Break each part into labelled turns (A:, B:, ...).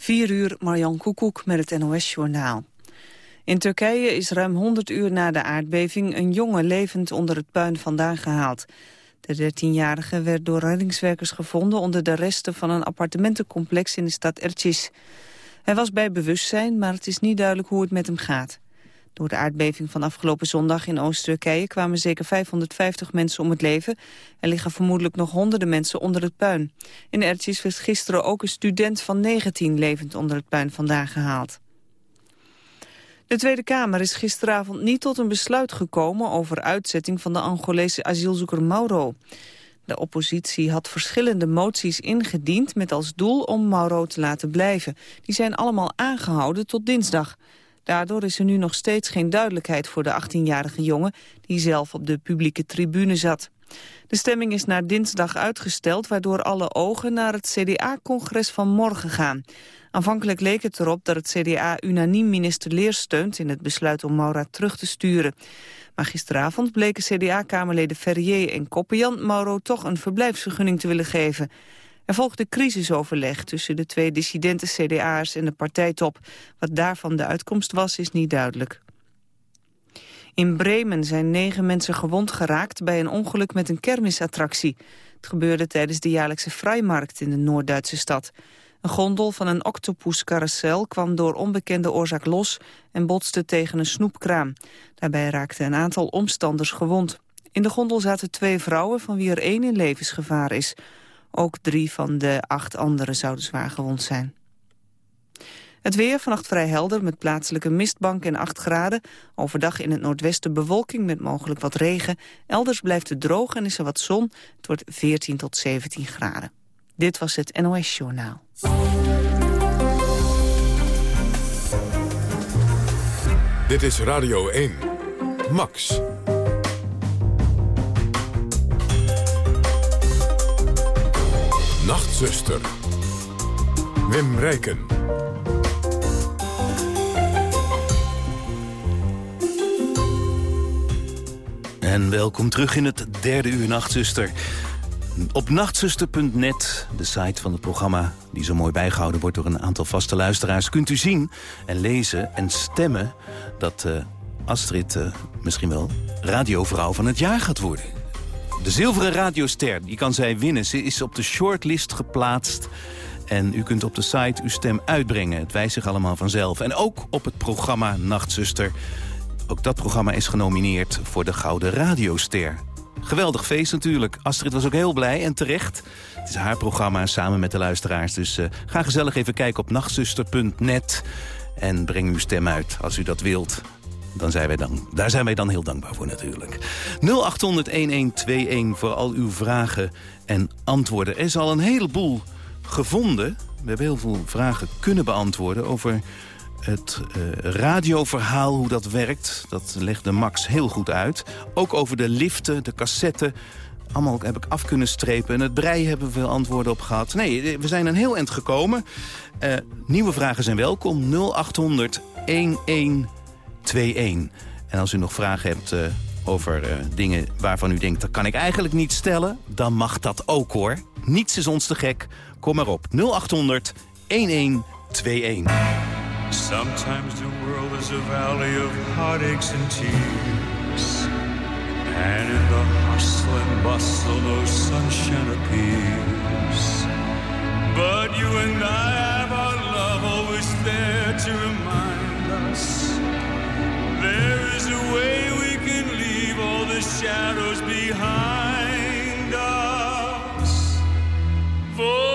A: 4 uur, Marjan Koekoek met het NOS-journaal. In Turkije is ruim 100 uur na de aardbeving een jongen levend onder het puin vandaan gehaald. De 13-jarige werd door reddingswerkers gevonden onder de resten van een appartementencomplex in de stad Ercis. Hij was bij bewustzijn, maar het is niet duidelijk hoe het met hem gaat. Door de aardbeving van afgelopen zondag in Oost-Turkije kwamen zeker 550 mensen om het leven. Er liggen vermoedelijk nog honderden mensen onder het puin. In Ertjes werd gisteren ook een student van 19 levend onder het puin vandaan gehaald. De Tweede Kamer is gisteravond niet tot een besluit gekomen over uitzetting van de Angolese asielzoeker Mauro. De oppositie had verschillende moties ingediend met als doel om Mauro te laten blijven. Die zijn allemaal aangehouden tot dinsdag. Daardoor is er nu nog steeds geen duidelijkheid voor de 18-jarige jongen... die zelf op de publieke tribune zat. De stemming is naar dinsdag uitgesteld... waardoor alle ogen naar het CDA-congres van morgen gaan. Aanvankelijk leek het erop dat het CDA unaniem minister Leer steunt... in het besluit om Maura terug te sturen. Maar gisteravond bleken CDA-kamerleden Ferrier en Koppenjan... Mauro toch een verblijfsvergunning te willen geven... Er volgde crisisoverleg tussen de twee dissidente CDA'ers en de partijtop. Wat daarvan de uitkomst was, is niet duidelijk. In Bremen zijn negen mensen gewond geraakt bij een ongeluk met een kermisattractie. Het gebeurde tijdens de jaarlijkse vrijmarkt in de Noord-Duitse stad. Een gondel van een octopuscarousel kwam door onbekende oorzaak los en botste tegen een snoepkraam. Daarbij raakten een aantal omstanders gewond. In de gondel zaten twee vrouwen van wie er één in levensgevaar is. Ook drie van de acht anderen zouden zwaar gewond zijn. Het weer vannacht vrij helder met plaatselijke mistbank en 8 graden. Overdag in het noordwesten bewolking met mogelijk wat regen. Elders blijft het droog en is er wat zon. Het wordt 14 tot 17 graden. Dit was het NOS Journaal.
B: Dit is Radio 1. Max. Nachtzuster. Wim Rijken.
C: En welkom terug in het derde uur Nachtzuster. Op nachtzuster.net, de site van het programma... die zo mooi bijgehouden wordt door een aantal vaste luisteraars... kunt u zien en lezen en stemmen dat uh, Astrid uh, misschien wel radiovrouw van het jaar gaat worden. De zilveren radioster, die kan zij winnen. Ze is op de shortlist geplaatst. En u kunt op de site uw stem uitbrengen. Het wijst zich allemaal vanzelf. En ook op het programma Nachtzuster. Ook dat programma is genomineerd voor de Gouden Radioster. Geweldig feest natuurlijk. Astrid was ook heel blij en terecht. Het is haar programma samen met de luisteraars. Dus uh, ga gezellig even kijken op nachtzuster.net. En breng uw stem uit als u dat wilt dan zijn wij dan, daar zijn wij dan heel dankbaar voor natuurlijk. 0800-1121 voor al uw vragen en antwoorden. Er is al een heleboel gevonden. We hebben heel veel vragen kunnen beantwoorden over het uh, radioverhaal, hoe dat werkt. Dat legde Max heel goed uit. Ook over de liften, de cassetten. Allemaal heb ik af kunnen strepen. En het brei hebben we veel antwoorden op gehad. Nee, we zijn een heel eind gekomen. Uh, nieuwe vragen zijn welkom. 0800 11 2-1. En als u nog vragen hebt uh, over uh, dingen waarvan u denkt... dat kan ik eigenlijk niet stellen, dan mag dat ook hoor. Niets is ons te gek. Kom maar op. 0800 1121. Sometimes the world is a valley of heartaches and tears. And in the hustle and bustle no sunshine appears. But you and I have our love always there to remind us There is a way we can leave all the shadows behind us. For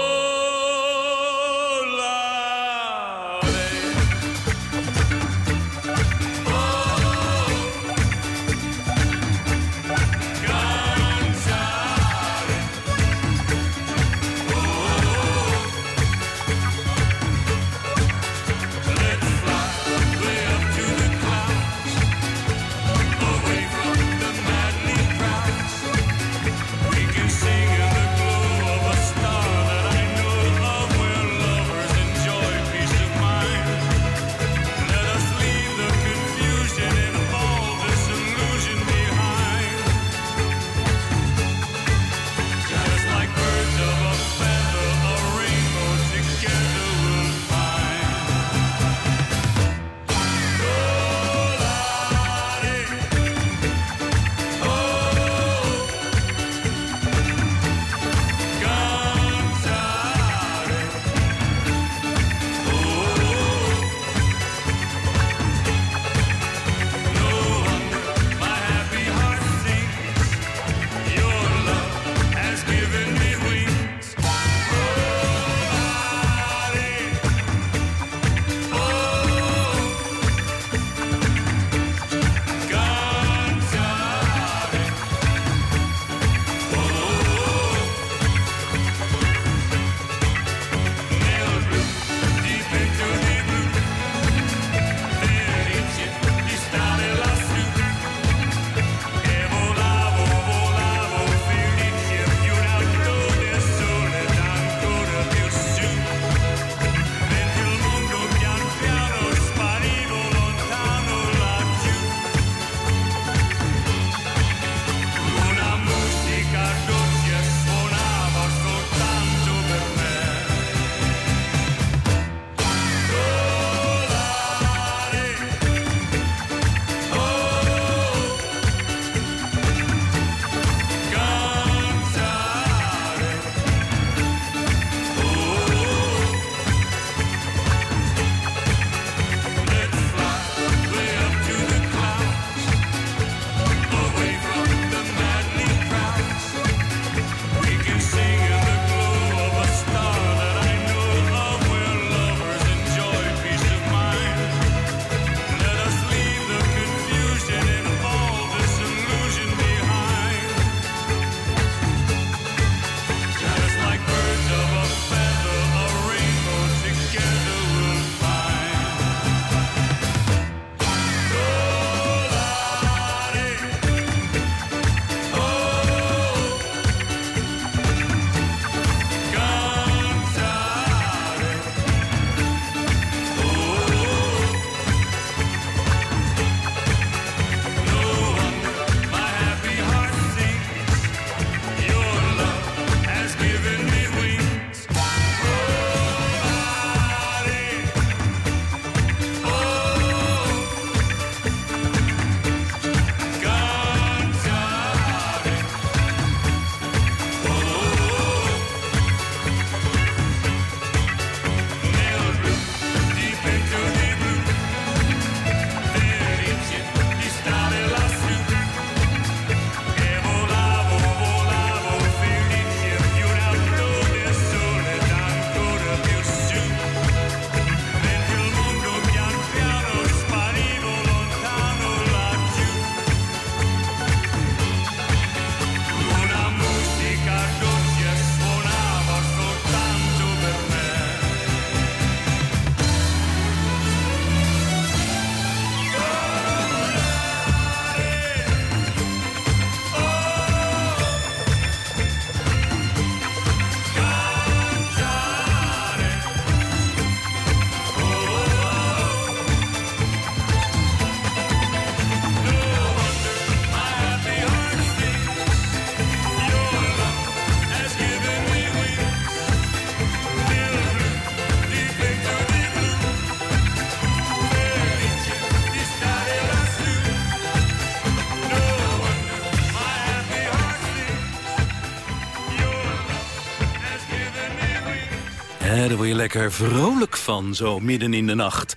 C: je lekker vrolijk van, zo midden in de nacht.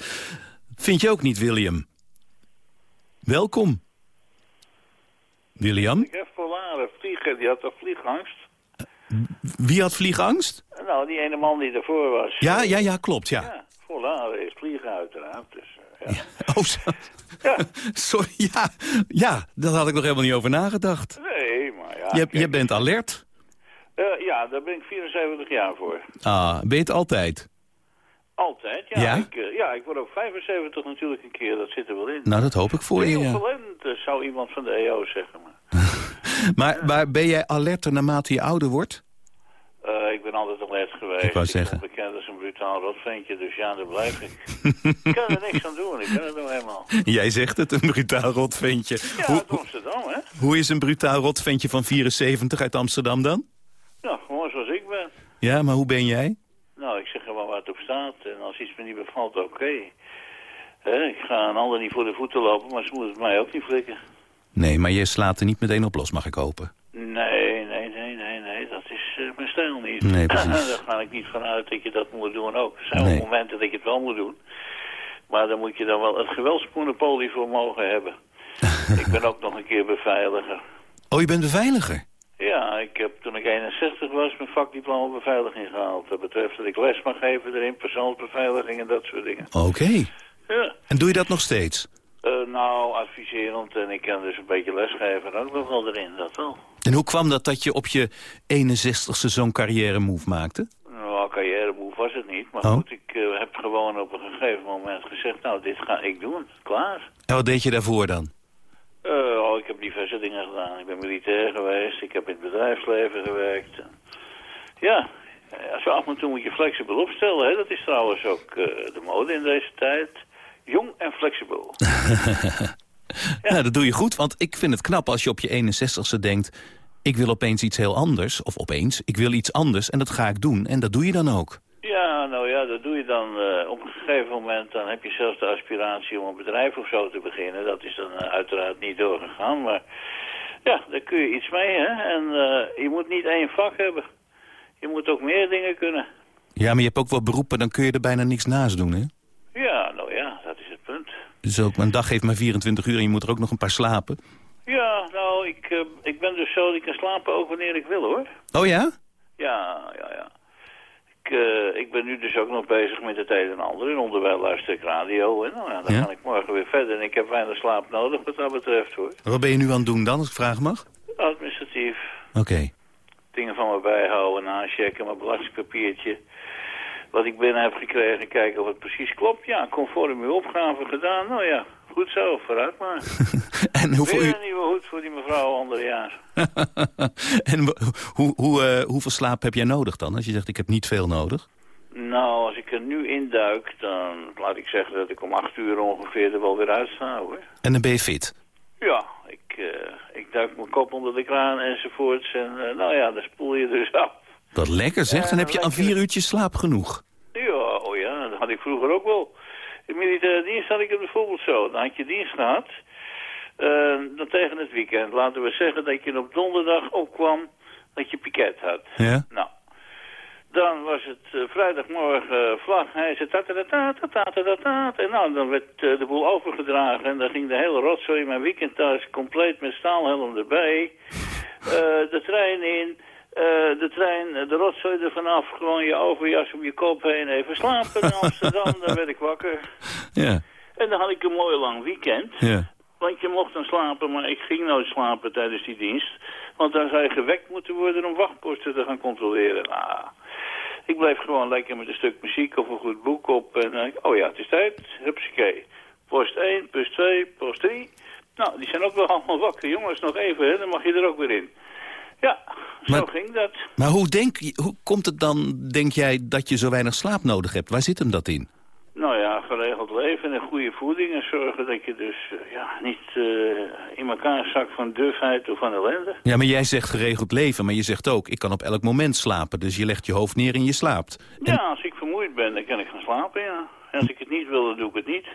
C: Vind je ook niet, William? Welkom. William?
D: Ik heb vliegen, die had toch vliegangst?
C: Wie had vliegangst?
D: Nou, die ene man die ervoor was.
C: Ja, ja, ja, klopt, ja.
D: Ja, is vliegen uiteraard. Dus, uh, ja.
C: Oh, zo.
D: Ja.
C: Sorry, ja. Ja, daar had ik nog helemaal niet over nagedacht.
D: Nee, maar ja.
C: Je,
D: kijk,
C: je bent alert.
D: Eh, ja, daar ben ik 74 jaar voor.
C: Ah, ben je het altijd?
D: Altijd, ja.
C: Ja?
D: Ik, eh, ja, ik word ook 75 natuurlijk een keer, dat zit er wel in.
C: Nou, dat hoop ik voor je,
D: Heel
C: ja.
D: verlend, eh, zou iemand van de EO zeggen. Maar.
C: Maar, maar ben jij alerter naarmate je ouder wordt?
D: Ik ben altijd alert geweest.
C: Ik wou zeggen.
D: ben bekend als een brutaal rotventje, dus ja, daar blijf ik. ik kan er niks aan doen, ik ben het nou helemaal.
C: Jij zegt het, een brutaal rotventje.
D: Ja,
C: Hoe,
D: uit Amsterdam, hè?
C: hoe is een brutaal rotventje van 74 uit Amsterdam dan?
D: Nou, gewoon zoals ik ben.
C: Ja, maar hoe ben jij?
D: Nou, ik zeg gewoon waar het op staat. En als iets me niet bevalt, oké. Ik ga een ander niet voor de voeten lopen, maar ze moeten het mij ook niet flikken.
C: Nee, maar je slaat er niet meteen op los, mag ik hopen.
D: Nee, nee, nee, nee, nee. Dat is eh, mijn stijl niet.
C: Nee, precies.
D: Daar ga ik niet vanuit dat je dat moet doen ook. Er zijn
C: Nee.
D: momenten dat je het wel moet doen. Maar dan moet je dan wel het geweldsmonopolie voor mogen hebben. ik ben ook nog een keer beveiliger.
C: Oh, je bent beveiliger?
D: Ja, ik heb toen ik 61 was mijn vakdiploma beveiliging gehaald. Dat betreft dat ik les mag geven erin, persoonsbeveiliging en dat soort dingen.
C: Oké.
D: Ja.
C: En doe je dat nog steeds?
D: Eh, nou, adviserend en ik kan dus een beetje lesgeven ook nog wel erin, dat wel.
C: En hoe kwam dat dat je op je 61ste zo'n carrière move maakte?
D: Nou, carrière move was het niet, maar
C: Oh.
D: goed, ik eh, heb gewoon op een gegeven moment gezegd, nou, dit ga ik doen, klaar.
C: En wat deed je daarvoor dan?
D: Eh, oh, ik heb diverse dingen gedaan. Ik ben militair geweest, ik heb in het bedrijfsleven gewerkt. Ja, zo af en toe moet je flexibel opstellen, hè. Dat is trouwens ook eh, de mode in deze tijd. Jong en flexibel.
C: Ja. dat doe je goed, want ik vind het knap als je op je 61ste denkt... ik wil opeens iets heel anders, of opeens, ik wil iets anders en dat ga ik doen. En dat doe je dan ook.
D: Ja, nou dat doe je dan eh, op een gegeven moment. Dan heb je zelfs de aspiratie om een bedrijf of zo te beginnen. Dat is dan eh, uiteraard niet doorgegaan. Maar ja, daar kun je iets mee, hè. En eh, je moet niet één vak hebben. Je moet ook meer dingen kunnen.
C: Ja, maar je hebt ook wel beroepen, dan kun je er bijna niks naast doen, hè?
D: Ja, nou ja, dat is het punt.
C: Dus ook, een dag heeft maar 24 uur en je moet er ook nog een paar slapen.
D: Ja, nou, ik, ik ben dus zo dat ik kan slapen ook wanneer ik wil, hoor.
C: Oh ja?
D: Ja, ja, ja. Ik, eh, ik ben nu dus ook nog bezig met het een en ander. En onderwijl luister ik radio. En nou ja, dan
C: Ja?
D: ga ik morgen weer verder. En ik heb weinig slaap nodig wat dat betreft, hoor.
C: Wat ben je nu aan het doen dan, als ik vragen mag?
D: Administratief.
C: Oké.
D: Dingen van me bijhouden, nachecken, mijn belastingpapiertje. Wat ik binnen heb gekregen, kijken of het precies klopt. Ja, conform uw opgave gedaan. Nou ja, goed zo, vooruit maar.
C: en hoeveel,
D: Weer een nieuwe hoed voor die mevrouw ander jaar.
C: en hoe, hoe, eh, hoeveel slaap heb jij nodig dan? Als je zegt, ik heb niet veel nodig.
D: Nou, als ik er nu induik, dan laat ik zeggen dat ik om acht uur ongeveer er wel weer uit sta, hoor.
C: En dan ben je fit.
D: Ja, ik, eh, ik duik mijn kop onder de kraan enzovoorts. En eh, nou ja, dan spoel je dus af.
C: Wat lekker zeg, dan heb je aan vier uurtjes slaap genoeg.
D: Ja, oh ja, dat had ik vroeger ook wel. In militaire dienst had ik het bijvoorbeeld zo. Dan had je dienst gehad. eh, dan tegen het weekend. Laten we zeggen dat je op donderdag opkwam dat je piket had.
C: Ja?
D: Nou, dan was het eh, vrijdagmorgen uh, vlag. Hij zei ta-ta-ta-ta-ta-ta-ta-ta. En nou, dan werd eh, de boel overgedragen. En dan ging de hele rotzooi in mijn weekend thuis compleet met staalhelm erbij. Eh, de trein in. Eh, de trein, eh, de rotzooi er vanaf. Gewoon je overjas om je kop heen. Even slapen in Amsterdam. dan werd ik wakker.
C: Ja,
D: En dan had ik een mooi lang weekend.
C: ja.
D: Want je mocht dan slapen, maar ik ging nooit slapen tijdens die dienst. Want dan zou je gewekt moeten worden om wachtposten te gaan controleren. Nou, ik bleef gewoon lekker met een stuk muziek of een goed boek op. En dan denk ik, oh ja, het is tijd. Hupsakee. Post 1, post 2, post 3. Nou, die zijn ook wel allemaal wakker. Jongens, nog even, hè, dan mag je er ook weer in. Ja, zo
C: Maar-
D: ging dat.
C: Maar hoe, denk, je- hoe komt het dan, denk jij, dat je zo weinig slaap nodig hebt? Waar zit hem dat in?
D: Nou ja, geregeld leven en goede voeding en zorgen dat je dus eh, ja, niet eh, in elkaar zakt van dufheid of van ellende.
C: Ja, maar jij zegt geregeld leven, maar je zegt ook... ik kan op elk moment slapen, dus je legt je hoofd neer en je slaapt. En-
D: Ja, als ik vermoeid ben, dan kan ik gaan slapen, ja. En als ik het niet wil, dan doe ik het niet.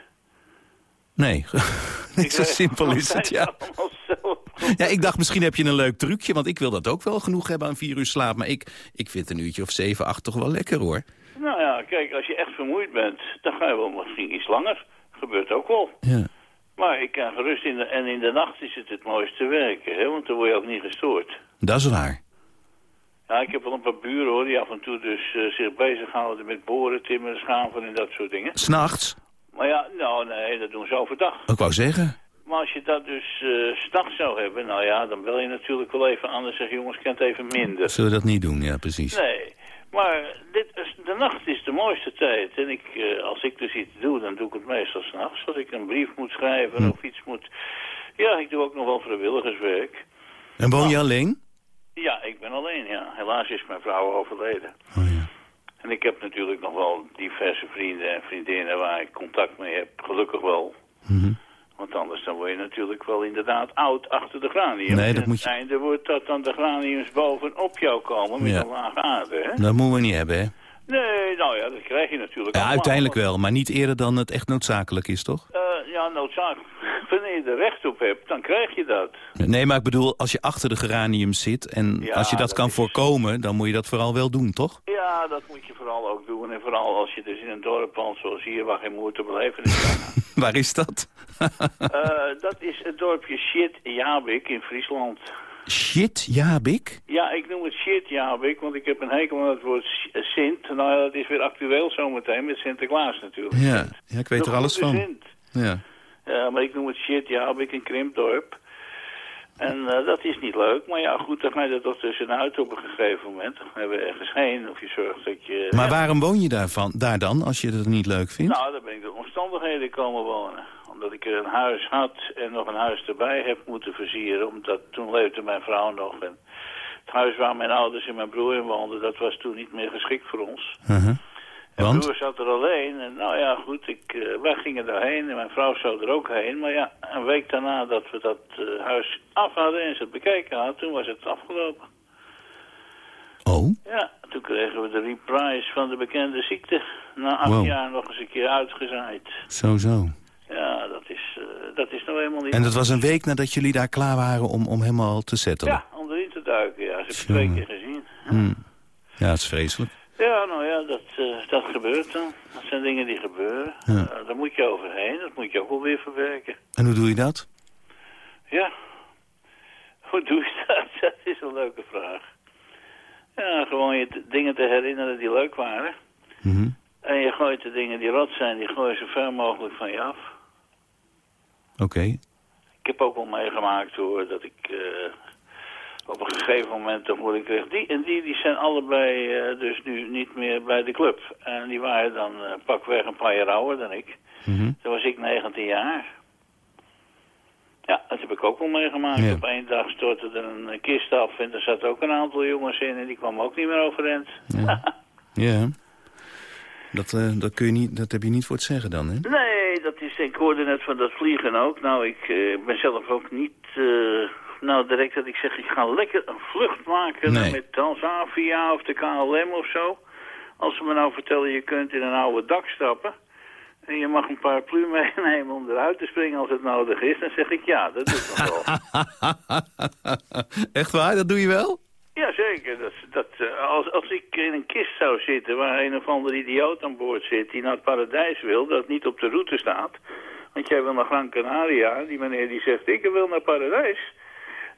C: Nee, niet zo simpel is het, ja.
D: zelf.
C: Ja, ik dacht misschien heb je een leuk trucje, want ik wil dat ook wel genoeg hebben aan vier uur slaap. Maar ik, ik vind een uurtje of zeven, acht toch wel lekker hoor.
D: Nou ja, kijk, als je echt vermoeid bent, dan ga je wel misschien iets langer. Gebeurt ook wel.
C: Ja.
D: Maar ik kan gerust in de, en in de nacht is het het mooiste werken, hè, want dan word je ook niet gestoord.
C: Dat is waar.
D: Ja, ik heb wel een paar buren hoor, die af en toe dus eh, zich bezighouden met boren, timmeren, schaven en dat soort dingen.
C: S'nachts?
D: Maar ja, nou nee, dat doen ze overdag.
C: Ik wou zeggen.
D: Maar als je dat dus uh, s'nachts zou hebben, nou ja, dan wil je natuurlijk wel even anders zeggen, jongens, kent even minder.
C: Zullen we dat niet doen? Ja, precies.
D: Nee, maar dit is, de nacht is de mooiste tijd. En ik, uh, als ik dus iets doe, dan doe ik het meestal s'nachts. Als ik een brief moet schrijven
C: Hm.
D: of iets moet... Ja, ik doe ook nog wel vrijwilligerswerk.
C: En woon je alleen?
D: Ja, ik ben alleen, ja. Helaas is mijn vrouw overleden.
C: Oh ja.
D: En ik heb natuurlijk nog wel diverse vrienden en vriendinnen waar ik contact mee heb. Gelukkig wel.
C: Mhm.
D: Want anders dan word je natuurlijk wel inderdaad oud achter de granium.
C: Nee, dat
D: en
C: moet je-
D: het einde wordt dat dan de graniums bovenop jou komen met
C: Ja.
D: een lage aarde, hè?
C: Dat moeten we niet hebben, hè?
D: Nee, nou ja, dat krijg je natuurlijk
C: Ja,
D: allemaal.
C: uiteindelijk wel, maar niet eerder dan het echt noodzakelijk is, toch?
D: Eh, ja, noodzakelijk. Wanneer je er recht op hebt, dan krijg je dat.
C: Nee, maar ik bedoel, als je achter de geranium zit... en
D: Ja,
C: als je dat,
D: dat
C: kan
D: is-
C: voorkomen, dan moet je dat vooral wel doen, toch?
D: Ja, dat moet je vooral ook doen. En vooral als je dus in een dorp woont zoals hier, waar geen moeite beleven is.
C: Waar is dat?
D: Eh, dat is het dorpje Shit Jabik in Friesland.
C: Shit, ja,
D: ik noem het Shit Jabik, want ik heb een hekel aan het woord Sint. Nou ja, dat is weer actueel zometeen met Sinterklaas natuurlijk.
C: Ja, ja ik weet er alles van.
D: Sint.
C: Ja.
D: Ja, maar ik noem het Shit Jabik in Krimpdorp. En eh, dat is niet leuk, maar ja goed, dan ga je er toch tussenuit op een gegeven moment. Dan hebben we ergens heen of je zorgt dat je...
C: Maar waarom woon je daarvan, daar dan, als je het niet leuk vindt?
D: Nou, daar ben ik door omstandigheden komen wonen. Omdat ik er een huis had en nog een huis erbij heb moeten versieren. Omdat toen leefde mijn vrouw nog. En het huis waar mijn ouders en mijn broer in woonden, dat was toen niet meer geschikt voor ons.
C: Uh-huh.
D: Mijn
C: Want?
D: broer zat er alleen. En nou ja, goed, ik, eh, wij gingen daarheen en mijn vrouw zou er ook heen. Maar ja, een week daarna dat we dat eh, huis af hadden en ze het bekeken hadden, toen was het afgelopen.
C: Oh,
D: Ja, toen kregen we de reprise van de bekende ziekte. Na acht
C: Wow.
D: jaar nog eens een keer uitgezaaid.
C: zo, zo.
D: Ja, dat is, eh, dat is nou helemaal niet...
C: En dat was een week nadat jullie daar klaar waren om, om helemaal te settelen?
D: Ja, om erin te duiken, ja. Ze heb ik
C: Jongen.
D: twee keer gezien.
C: Hmm. Ja, het is vreselijk.
D: Ja, nou ja, dat, eh, dat gebeurt dan. Dat zijn dingen die gebeuren.
C: Ja.
D: Eh, daar moet je overheen, dat moet je ook wel weer verwerken.
C: En hoe doe je dat?
D: Ja. Hoe doe je dat? Dat is een leuke vraag. Ja, gewoon je dingen te herinneren die leuk waren.
C: Mhm.
D: En je gooit de dingen die rot zijn, die gooi je zo ver mogelijk van je af.
C: Oké.
D: Ik heb ook wel meegemaakt hoor, dat ik eh, gegeven moment te horen kreeg... die en die, die zijn allebei eh, dus nu niet meer bij de club. En die waren dan eh, pakweg een paar jaar ouder dan ik.
C: Mhm.
D: Toen was ik 19 jaar. Ja, dat heb ik ook wel meegemaakt.
C: Ja.
D: Op één dag stortte er een eh, kist af en er zaten ook een aantal jongens in... en die kwamen ook niet meer overeind.
C: Ja. Ja. Dat, dat, kun je niet, dat heb je niet voor het zeggen dan, hè?
D: Nee, dat is, ik hoorde net van dat vliegen ook. Nou, ik ben zelf ook niet, nou direct dat ik zeg, ik ga lekker een vlucht maken
C: Nee.
D: met Transavia of de KLM of zo. Als ze me nou vertellen, je kunt in een oude dak stappen en je mag een paraplu meenemen om eruit te springen als het nodig is, dan zeg ik ja, dat doe ik nog wel.
C: Echt waar? Dat doe je wel?
D: Jazeker, dat, dat, eh, als, als ik in een kist zou zitten waar een of andere idioot aan boord zit die naar het paradijs wil, dat niet op de route staat. Want jij wil naar Gran Canaria, die meneer die zegt ik wil naar paradijs.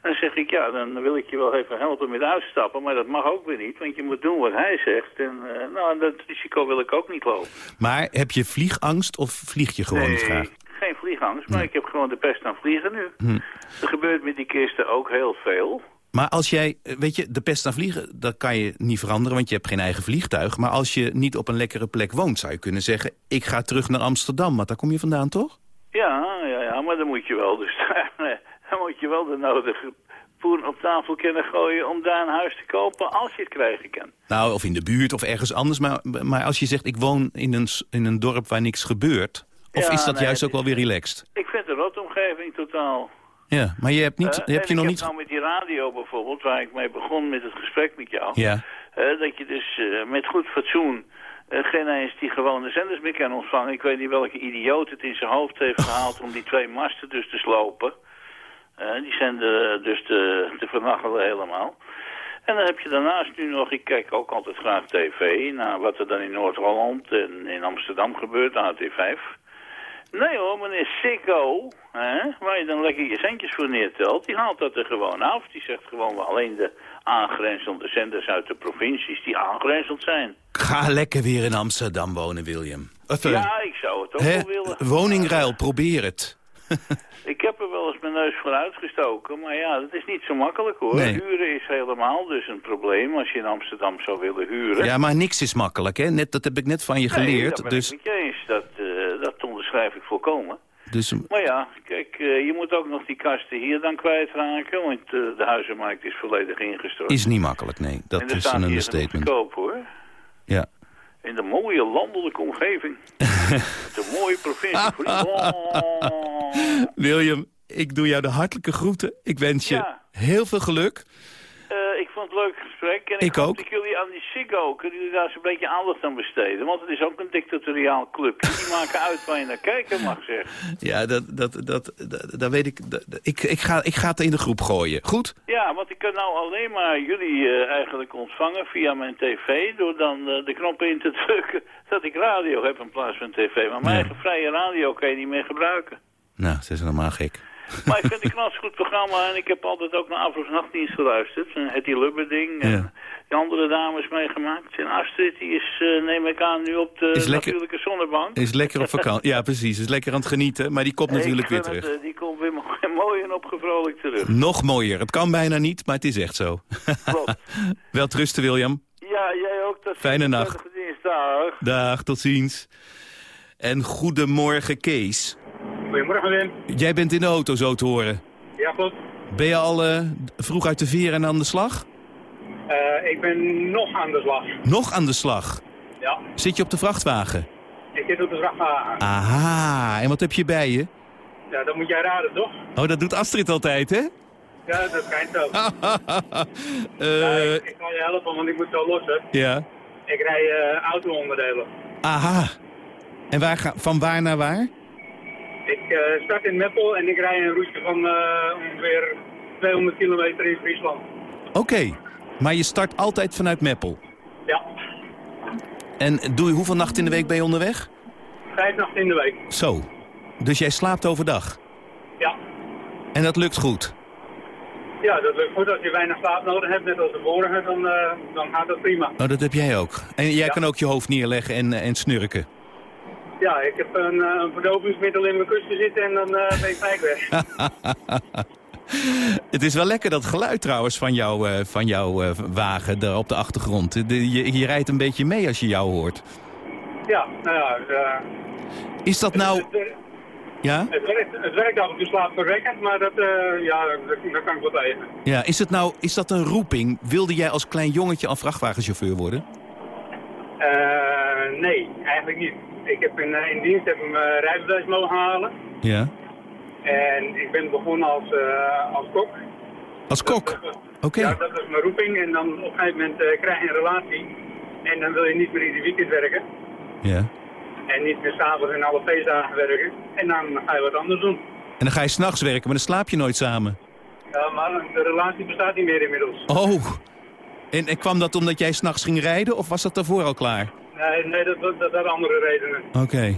D: Dan zeg ik ja, dan wil ik je wel even helpen met uitstappen, maar dat mag ook weer niet, want je moet doen wat hij zegt. En uh, nou, dat risico wil ik ook niet lopen.
C: Maar heb je vliegangst of vlieg je gewoon
D: nee,
C: niet graag?
D: geen vliegangst, maar ik heb gewoon de pest aan vliegen nu.
C: Hm.
D: Er gebeurt met die kisten ook heel veel.
C: Maar als jij, eh, weet je, de pest aan vliegen, dat kan je niet veranderen, want je hebt geen eigen vliegtuig. Maar als je niet op een lekkere plek woont, zou je kunnen zeggen, ik ga terug naar Amsterdam. Want daar kom je vandaan, toch?
D: Ja, ja, ja, maar dan moet je wel dus dan moet je wel de nodige poen op tafel kunnen gooien om daar een huis te kopen als je het krijgen kan.
C: Nou, of in de buurt of ergens anders. Maar, maar als je zegt, ik woon in een, in een dorp waar niks gebeurt, of
D: Ja,
C: is dat
D: nee,
C: juist ook wel weer relaxed?
D: Ik vind de rotomgeving totaal.
C: Ja, maar je hebt, niet,
D: Eh,
C: heb je nog niet...
D: heb nou met die radio bijvoorbeeld, waar ik mee begon met het gesprek met jou.
C: Ja,
D: eh, dat je dus eh, met goed fatsoen geen eens die gewone zenders meer kan ontvangen. Ik weet niet welke idioot het in zijn hoofd heeft gehaald om die twee masten dus te slopen. Eh, die zenden dus te, te vernachelen helemaal. En dan heb je daarnaast nu nog, ik kijk ook altijd graag tv, naar wat er dan in Noord-Holland en in Amsterdam gebeurt, AT5. Nee hoor, meneer Sikko, hè, waar je dan lekker je centjes voor neertelt, die haalt dat er gewoon af. Die zegt gewoon alleen de aangrenzende zenders uit de provincies die aangrenzend zijn.
C: Ga lekker weer in Amsterdam wonen, William. Of,
D: Ja, ik zou het ook
C: hè,
D: wel willen.
C: woningruil, probeer het.
D: Ik heb er wel eens mijn neus voor uitgestoken, maar ja, dat is niet zo makkelijk hoor.
C: Nee.
D: Huren is helemaal dus een probleem als je in Amsterdam zou willen huren.
C: Ja, maar niks is makkelijk, hè? Net, dat heb ik net van je
D: Nee,
C: geleerd.
D: ben
C: dus,
D: ik je eens. Dat, eh, dat onderschrijf ik volkomen.
C: dus
D: Maar ja, kijk, eh, je moet ook nog die kasten hier dan kwijtraken, want eh, de huizenmarkt is volledig ingestort.
C: is niet makkelijk, nee. Dat is een understatement.
D: koop hoor.
C: Ja.
D: In de mooie landelijke omgeving. Met een mooie provincie.
C: William, ik doe jou de hartelijke groeten. Ik wens je
D: Ja.
C: heel veel geluk.
D: Eh, ik vond het een leuk gesprek. En ik,
C: Ik
D: hoop
C: ook.
D: dat jullie aan die Siggo, kunnen jullie daar eens een beetje aandacht aan besteden. Want het is ook een dictatoriaal club. Die maken uit waar je naar kijken mag zeggen.
C: Ja, dat, dat, dat, dat, dat weet ik. Dat- ik, ik, ga, ik ga het in de groep gooien. Goed?
D: Ja, want ik kan nou alleen maar jullie eh, eigenlijk ontvangen via mijn tv... door dan eh, de knop in te drukken dat ik radio heb in plaats van tv. Maar mijn
C: Ja.
D: eigen vrije radio kan je niet meer gebruiken.
C: Nou, ze is helemaal gek.
D: Maar ik vind het een goed programma en ik heb altijd ook naar Afro's Nachtdienst geluisterd. En Hetty Lubberding en
C: Ja.
D: die andere dames meegemaakt. En Astrid die is, eh, neem ik aan, nu op de
C: Is lekker-
D: natuurlijke zonnebank.
C: Is lekker op vakantie. Ja, precies. Is lekker aan het genieten. Maar die komt natuurlijk weer terug.
D: eh, die komt weer mo- mooi en opgevrolijkt terug.
C: Nog mooier. Het kan bijna niet, maar het is echt zo.
D: Klopt.
C: Wel rusten, William.
D: Ja, jij ook.
C: Fijne nacht.
D: Dinsdag.
C: Dag, tot ziens. En goedemorgen, Kees.
E: Goedemorgen Wim.
C: Jij bent in de auto, zo te horen.
E: Ja, klopt.
C: Ben je al eh, vroeg uit de veer en aan de slag?
E: Eh, ik ben nog aan de slag.
C: Nog aan de slag.
E: Ja,
C: Zit je op de vrachtwagen?
E: ik zit op de vrachtwagen.
C: Aha, en wat heb je bij je?
E: Ja, dat moet jij raden, toch?
C: Oh, dat doet Astrid altijd, hè?
E: Ja, dat schijnt zo. Ja,
C: Eh,
E: ik, ik kan je helpen, want ik moet zo lossen.
C: ja.
E: Ik rij eh auto-onderdelen.
C: Aha. En waar ga, van waar naar waar?
E: Ik eh, start in Meppel en ik rij een route van eh, ongeveer 200 kilometer in Friesland.
C: Oké. Maar je start altijd vanuit Meppel.
E: Ja,
C: En doe je, hoeveel nachten in de week ben je onderweg?
E: vijf nachten in de week.
C: Zo. Dus jij slaapt overdag.
E: Ja.
C: En dat lukt goed.
E: ja, dat lukt goed. Als je weinig slaap nodig hebt, net als de vorige, dan, eh, dan gaat dat prima.
C: Oh, dat heb jij ook. En jij
E: Ja.
C: kan ook je hoofd neerleggen en, en snurken.
E: Ja, ik heb een, eh, een verdovingsmiddel in mijn kussen zitten en dan eh, ben ik gelijk weg.
C: Het is wel lekker dat geluid trouwens van, jou, eh, van jouw wagen daar op de achtergrond. De- je, je rijdt een beetje mee als je jou hoort.
E: Ja, nou ja,
C: Is dat nou...
E: het, het,
C: Ja?
E: het werkt, het werkt af en toe slaapverwekkend, maar dat, ja, dat, dat kan ik wel tegen.
C: Ja, is, het nou, is dat een roeping? Wilde jij als klein jongetje al vrachtwagenchauffeur worden?
E: Eh, nee, eigenlijk niet. Ik heb in, eh, in dienst heb mijn rijbewijs mogen halen.
C: Ja.
E: En ik ben begonnen als, eh, als kok.
C: Als kok? Oké.
E: Ja, dat was mijn roeping. En dan op een gegeven moment krijg je een relatie. En dan wil je niet meer in de weekend werken.
C: Ja.
E: En niet meer s'avonds en alle feestdagen werken. En dan ga je wat anders doen.
C: En dan ga je s'nachts werken, maar dan slaap je nooit samen.
E: Ja, maar de relatie bestaat niet meer inmiddels.
C: Oh. En, en kwam dat omdat jij s'nachts ging rijden of was dat daarvoor al klaar?
E: Nee, nee dat, dat, dat had andere redenen.
C: Oké.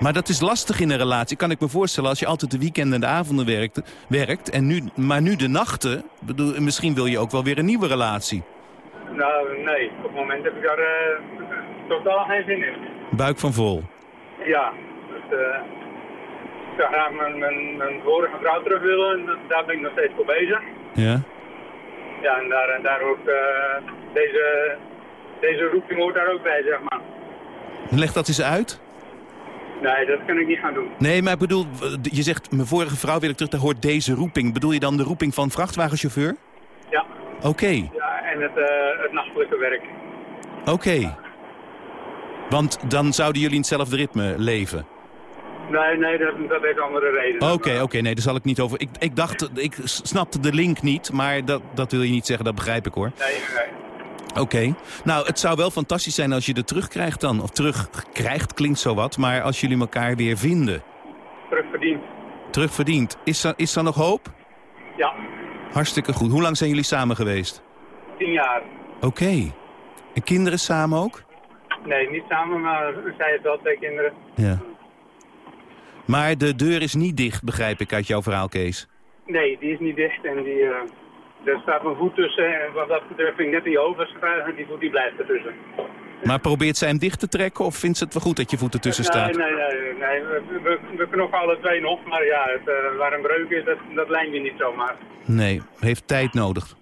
C: Maar dat is lastig in een relatie, kan ik me voorstellen... als je altijd de weekenden en de avonden werkt, werkt en nu, maar nu de nachten... Bedoel, misschien wil je ook wel weer een nieuwe relatie.
E: Nou, nee. Op het moment heb ik daar eh, totaal geen zin in.
C: Buik van vol.
E: Ja, dus, eh, ik zou graag mijn, mijn, mijn vorige vrouw terug willen en daar ben ik nog steeds voor bezig.
C: Ja?
E: Ja, en daar, en daar ook eh, deze, deze roeping hoort daar ook bij, zeg maar.
C: Leg dat eens uit.
E: Nee, dat kan ik niet gaan doen.
C: Nee, maar ik bedoel, je zegt, mijn vorige vrouw wil ik terug, daar hoort deze roeping. Bedoel je dan de roeping van vrachtwagenchauffeur?
E: Ja,
C: Oké,
E: ja en het, eh, het nachtelijke werk.
C: oké. Want dan zouden jullie in hetzelfde ritme leven.
E: Nee, nee, dat, dat heeft andere redenen.
C: Oké, oké, nee, daar zal ik niet over... Ik, ik dacht, ik snapte de link niet, maar dat, dat wil je niet zeggen, dat begrijp ik hoor.
E: Nee, nee.
C: Oké. Nou, het zou wel fantastisch zijn als je er terugkrijgt dan. Of terugkrijgt, klinkt zo wat, maar als jullie elkaar weer vinden.
E: Terugverdiend.
C: Terugverdiend. Is er, is er nog hoop?
E: Ja,
C: Hartstikke goed. Hoe lang zijn jullie samen geweest?
E: Tien jaar.
C: Oké. En kinderen samen ook?
E: Nee, niet samen, maar zij heeft wel twee kinderen.
C: Ja. Maar de deur is niet dicht, begrijp ik uit jouw verhaal, Kees.
E: Nee, die is niet dicht en die, eh, er staat mijn voet tussen. En wat dat betreft vind ik net die overschrijven, die voet die blijft ertussen.
C: Maar probeert zij hem dicht te trekken of vindt ze het wel goed dat je voet ertussen
E: nee,
C: staat?
E: nee, nee, nee. We, we, we knokken alle twee nog, maar ja, het, eh, waar een breuk is, dat, dat je niet zomaar.
C: Nee, heeft tijd nodig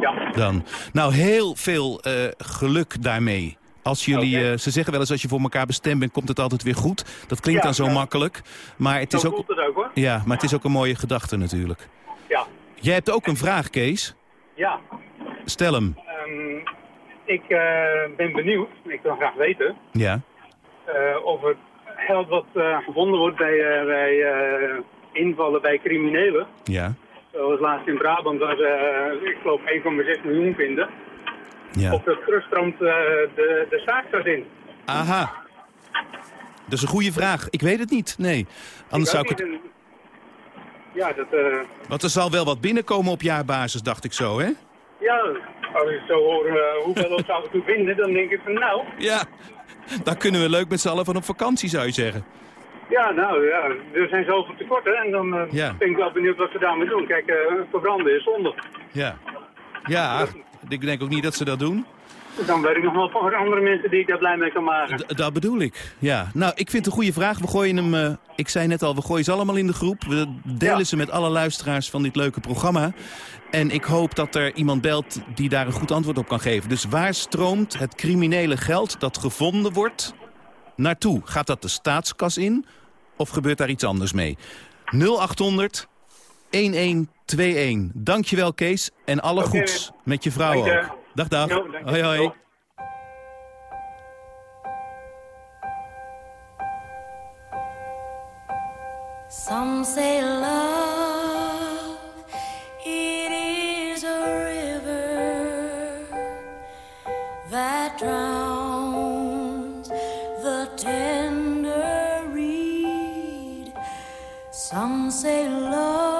E: Ja,
C: dan. Nou, heel veel eh, geluk daarmee. Als jullie, eh, ze zeggen wel eens als je voor elkaar bestemd bent, komt het altijd weer goed. Dat klinkt
E: Ja,
C: dan zo makkelijk. Maar het
E: zo
C: is ook,
E: voelt het ook hoor.
C: ja, maar het is ook een mooie gedachte natuurlijk.
E: Ja,
C: Jij hebt ook een vraag, Kees.
E: ja.
C: Stel hem.
E: Ehm, ik eh, ben benieuwd, ik wil graag weten,
C: Ja.
E: eh, of het geld wat gevonden wordt bij, bij invallen bij criminelen.
C: Ja.
E: Zoals laatst in Brabant, waar ze, ik geloof 1,6 miljoen vinden.
C: Ja.
E: Of dat terugstroomt eh, de, de zaakstad in.
C: Aha. Dat is een goede vraag. Ik weet het niet. Nee. Anders zou ik het...
E: Ja, dat, eh,
C: Want er zal wel wat binnenkomen op jaarbasis, dacht ik zo, hè?
E: ja, als ik zo hoor eh, hoeveel dat zou toe vinden, dan denk ik van nou,
C: Ja. Daar kunnen we leuk met z'n allen van op vakantie, zou je zeggen.
E: ja, nou ja, er zijn zoveel tekorten en dan eh,
C: Ja.
E: ben ik wel benieuwd wat ze daarmee doen. Kijk, eh verbranden is zonde.
C: Ja. Ja, ik denk ook niet dat ze dat doen.
E: Dan weet ik nog wel van andere mensen die ik daar blij mee kan maken.
C: D- dat bedoel ik, ja. Nou, ik vind het een goede vraag. We gooien hem, eh, ik zei net al, we gooien ze allemaal in de groep. We delen
E: Ja.
C: ze met alle luisteraars van dit leuke programma. En ik hoop dat er iemand belt die daar een goed antwoord op kan geven. Dus waar stroomt het criminele geld dat gevonden wordt naartoe? Gaat dat de staatskas in of gebeurt daar iets anders mee? 0800 1121. Dankjewel Kees en alle
E: Oké.
C: goeds met je vrouw
E: Dank
C: ook. Dag, dag.
E: Je.
C: hoi, hoi.
E: Jo.
F: Some say love, it is a river that drowns the tender reed. Some say love,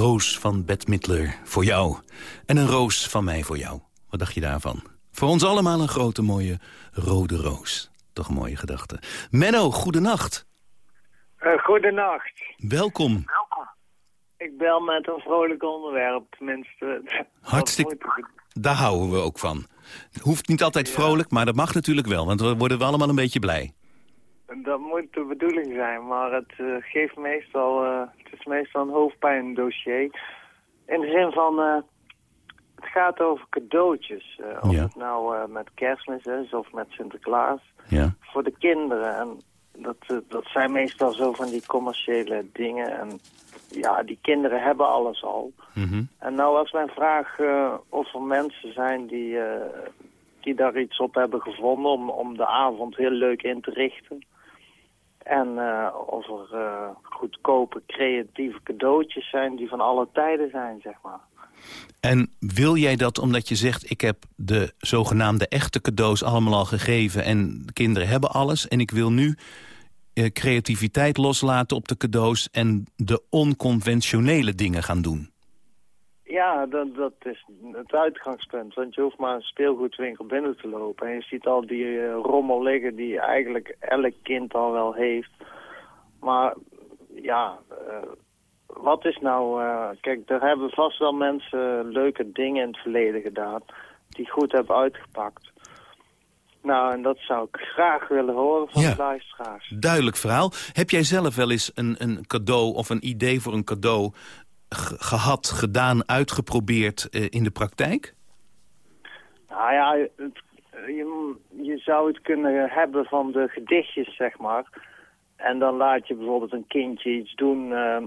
C: roos van Bette Midler voor jou. En een roos van mij voor jou. Wat dacht je daarvan? Voor ons allemaal een grote mooie rode roos. Toch een mooie gedachte. Menno, goedenacht.
G: Uh, goedenacht.
C: Welkom.
G: Ik bel met een vrolijk onderwerp, tenminste.
C: Hartstikke- Daar houden we ook van. Hoeft niet altijd vrolijk, maar dat mag natuurlijk wel. Want we worden we allemaal een beetje blij.
G: Dat moet de bedoeling zijn, maar het eh, geeft meestal, eh, meestal een hoofdpijndossier. In de zin van, eh, het gaat over cadeautjes. eh, of
C: Ja.
G: het nou eh, met kerstmis is of met Sinterklaas.
C: Ja.
G: Voor de kinderen. En dat, dat zijn meestal zo van die commerciële dingen. En ja, die kinderen hebben alles al.
C: Mhm.
G: En nou was mijn vraag of er mensen zijn die, die daar iets op hebben gevonden om, om de avond heel leuk in te richten. En eh, of er eh, goedkope, creatieve cadeautjes zijn die van alle tijden zijn, zeg maar.
C: En wil jij dat omdat je zegt... ik heb de zogenaamde echte cadeaus allemaal al gegeven... en de kinderen hebben alles... en ik wil nu eh, creativiteit loslaten op de cadeaus... en de onconventionele dingen gaan doen?
G: Ja, dat, dat is het uitgangspunt. Want je hoeft maar een speelgoedwinkel binnen te lopen. En je ziet al die eh, rommel liggen die eigenlijk elk kind al wel heeft. Maar ja, eh, wat is nou... eh, kijk, er hebben vast wel mensen leuke dingen in het verleden gedaan... die goed hebben uitgepakt. Nou, en dat zou ik graag willen horen van
C: Ja.
G: de luisteraars.
C: Duidelijk verhaal. Heb jij zelf wel eens een, een cadeau of een idee voor een cadeau... ge- gehad, gedaan, uitgeprobeerd eh, in de praktijk?
G: Nou ja, het, je, je zou het kunnen hebben van de gedichtjes, zeg maar. En dan laat je bijvoorbeeld een kindje iets doen eh,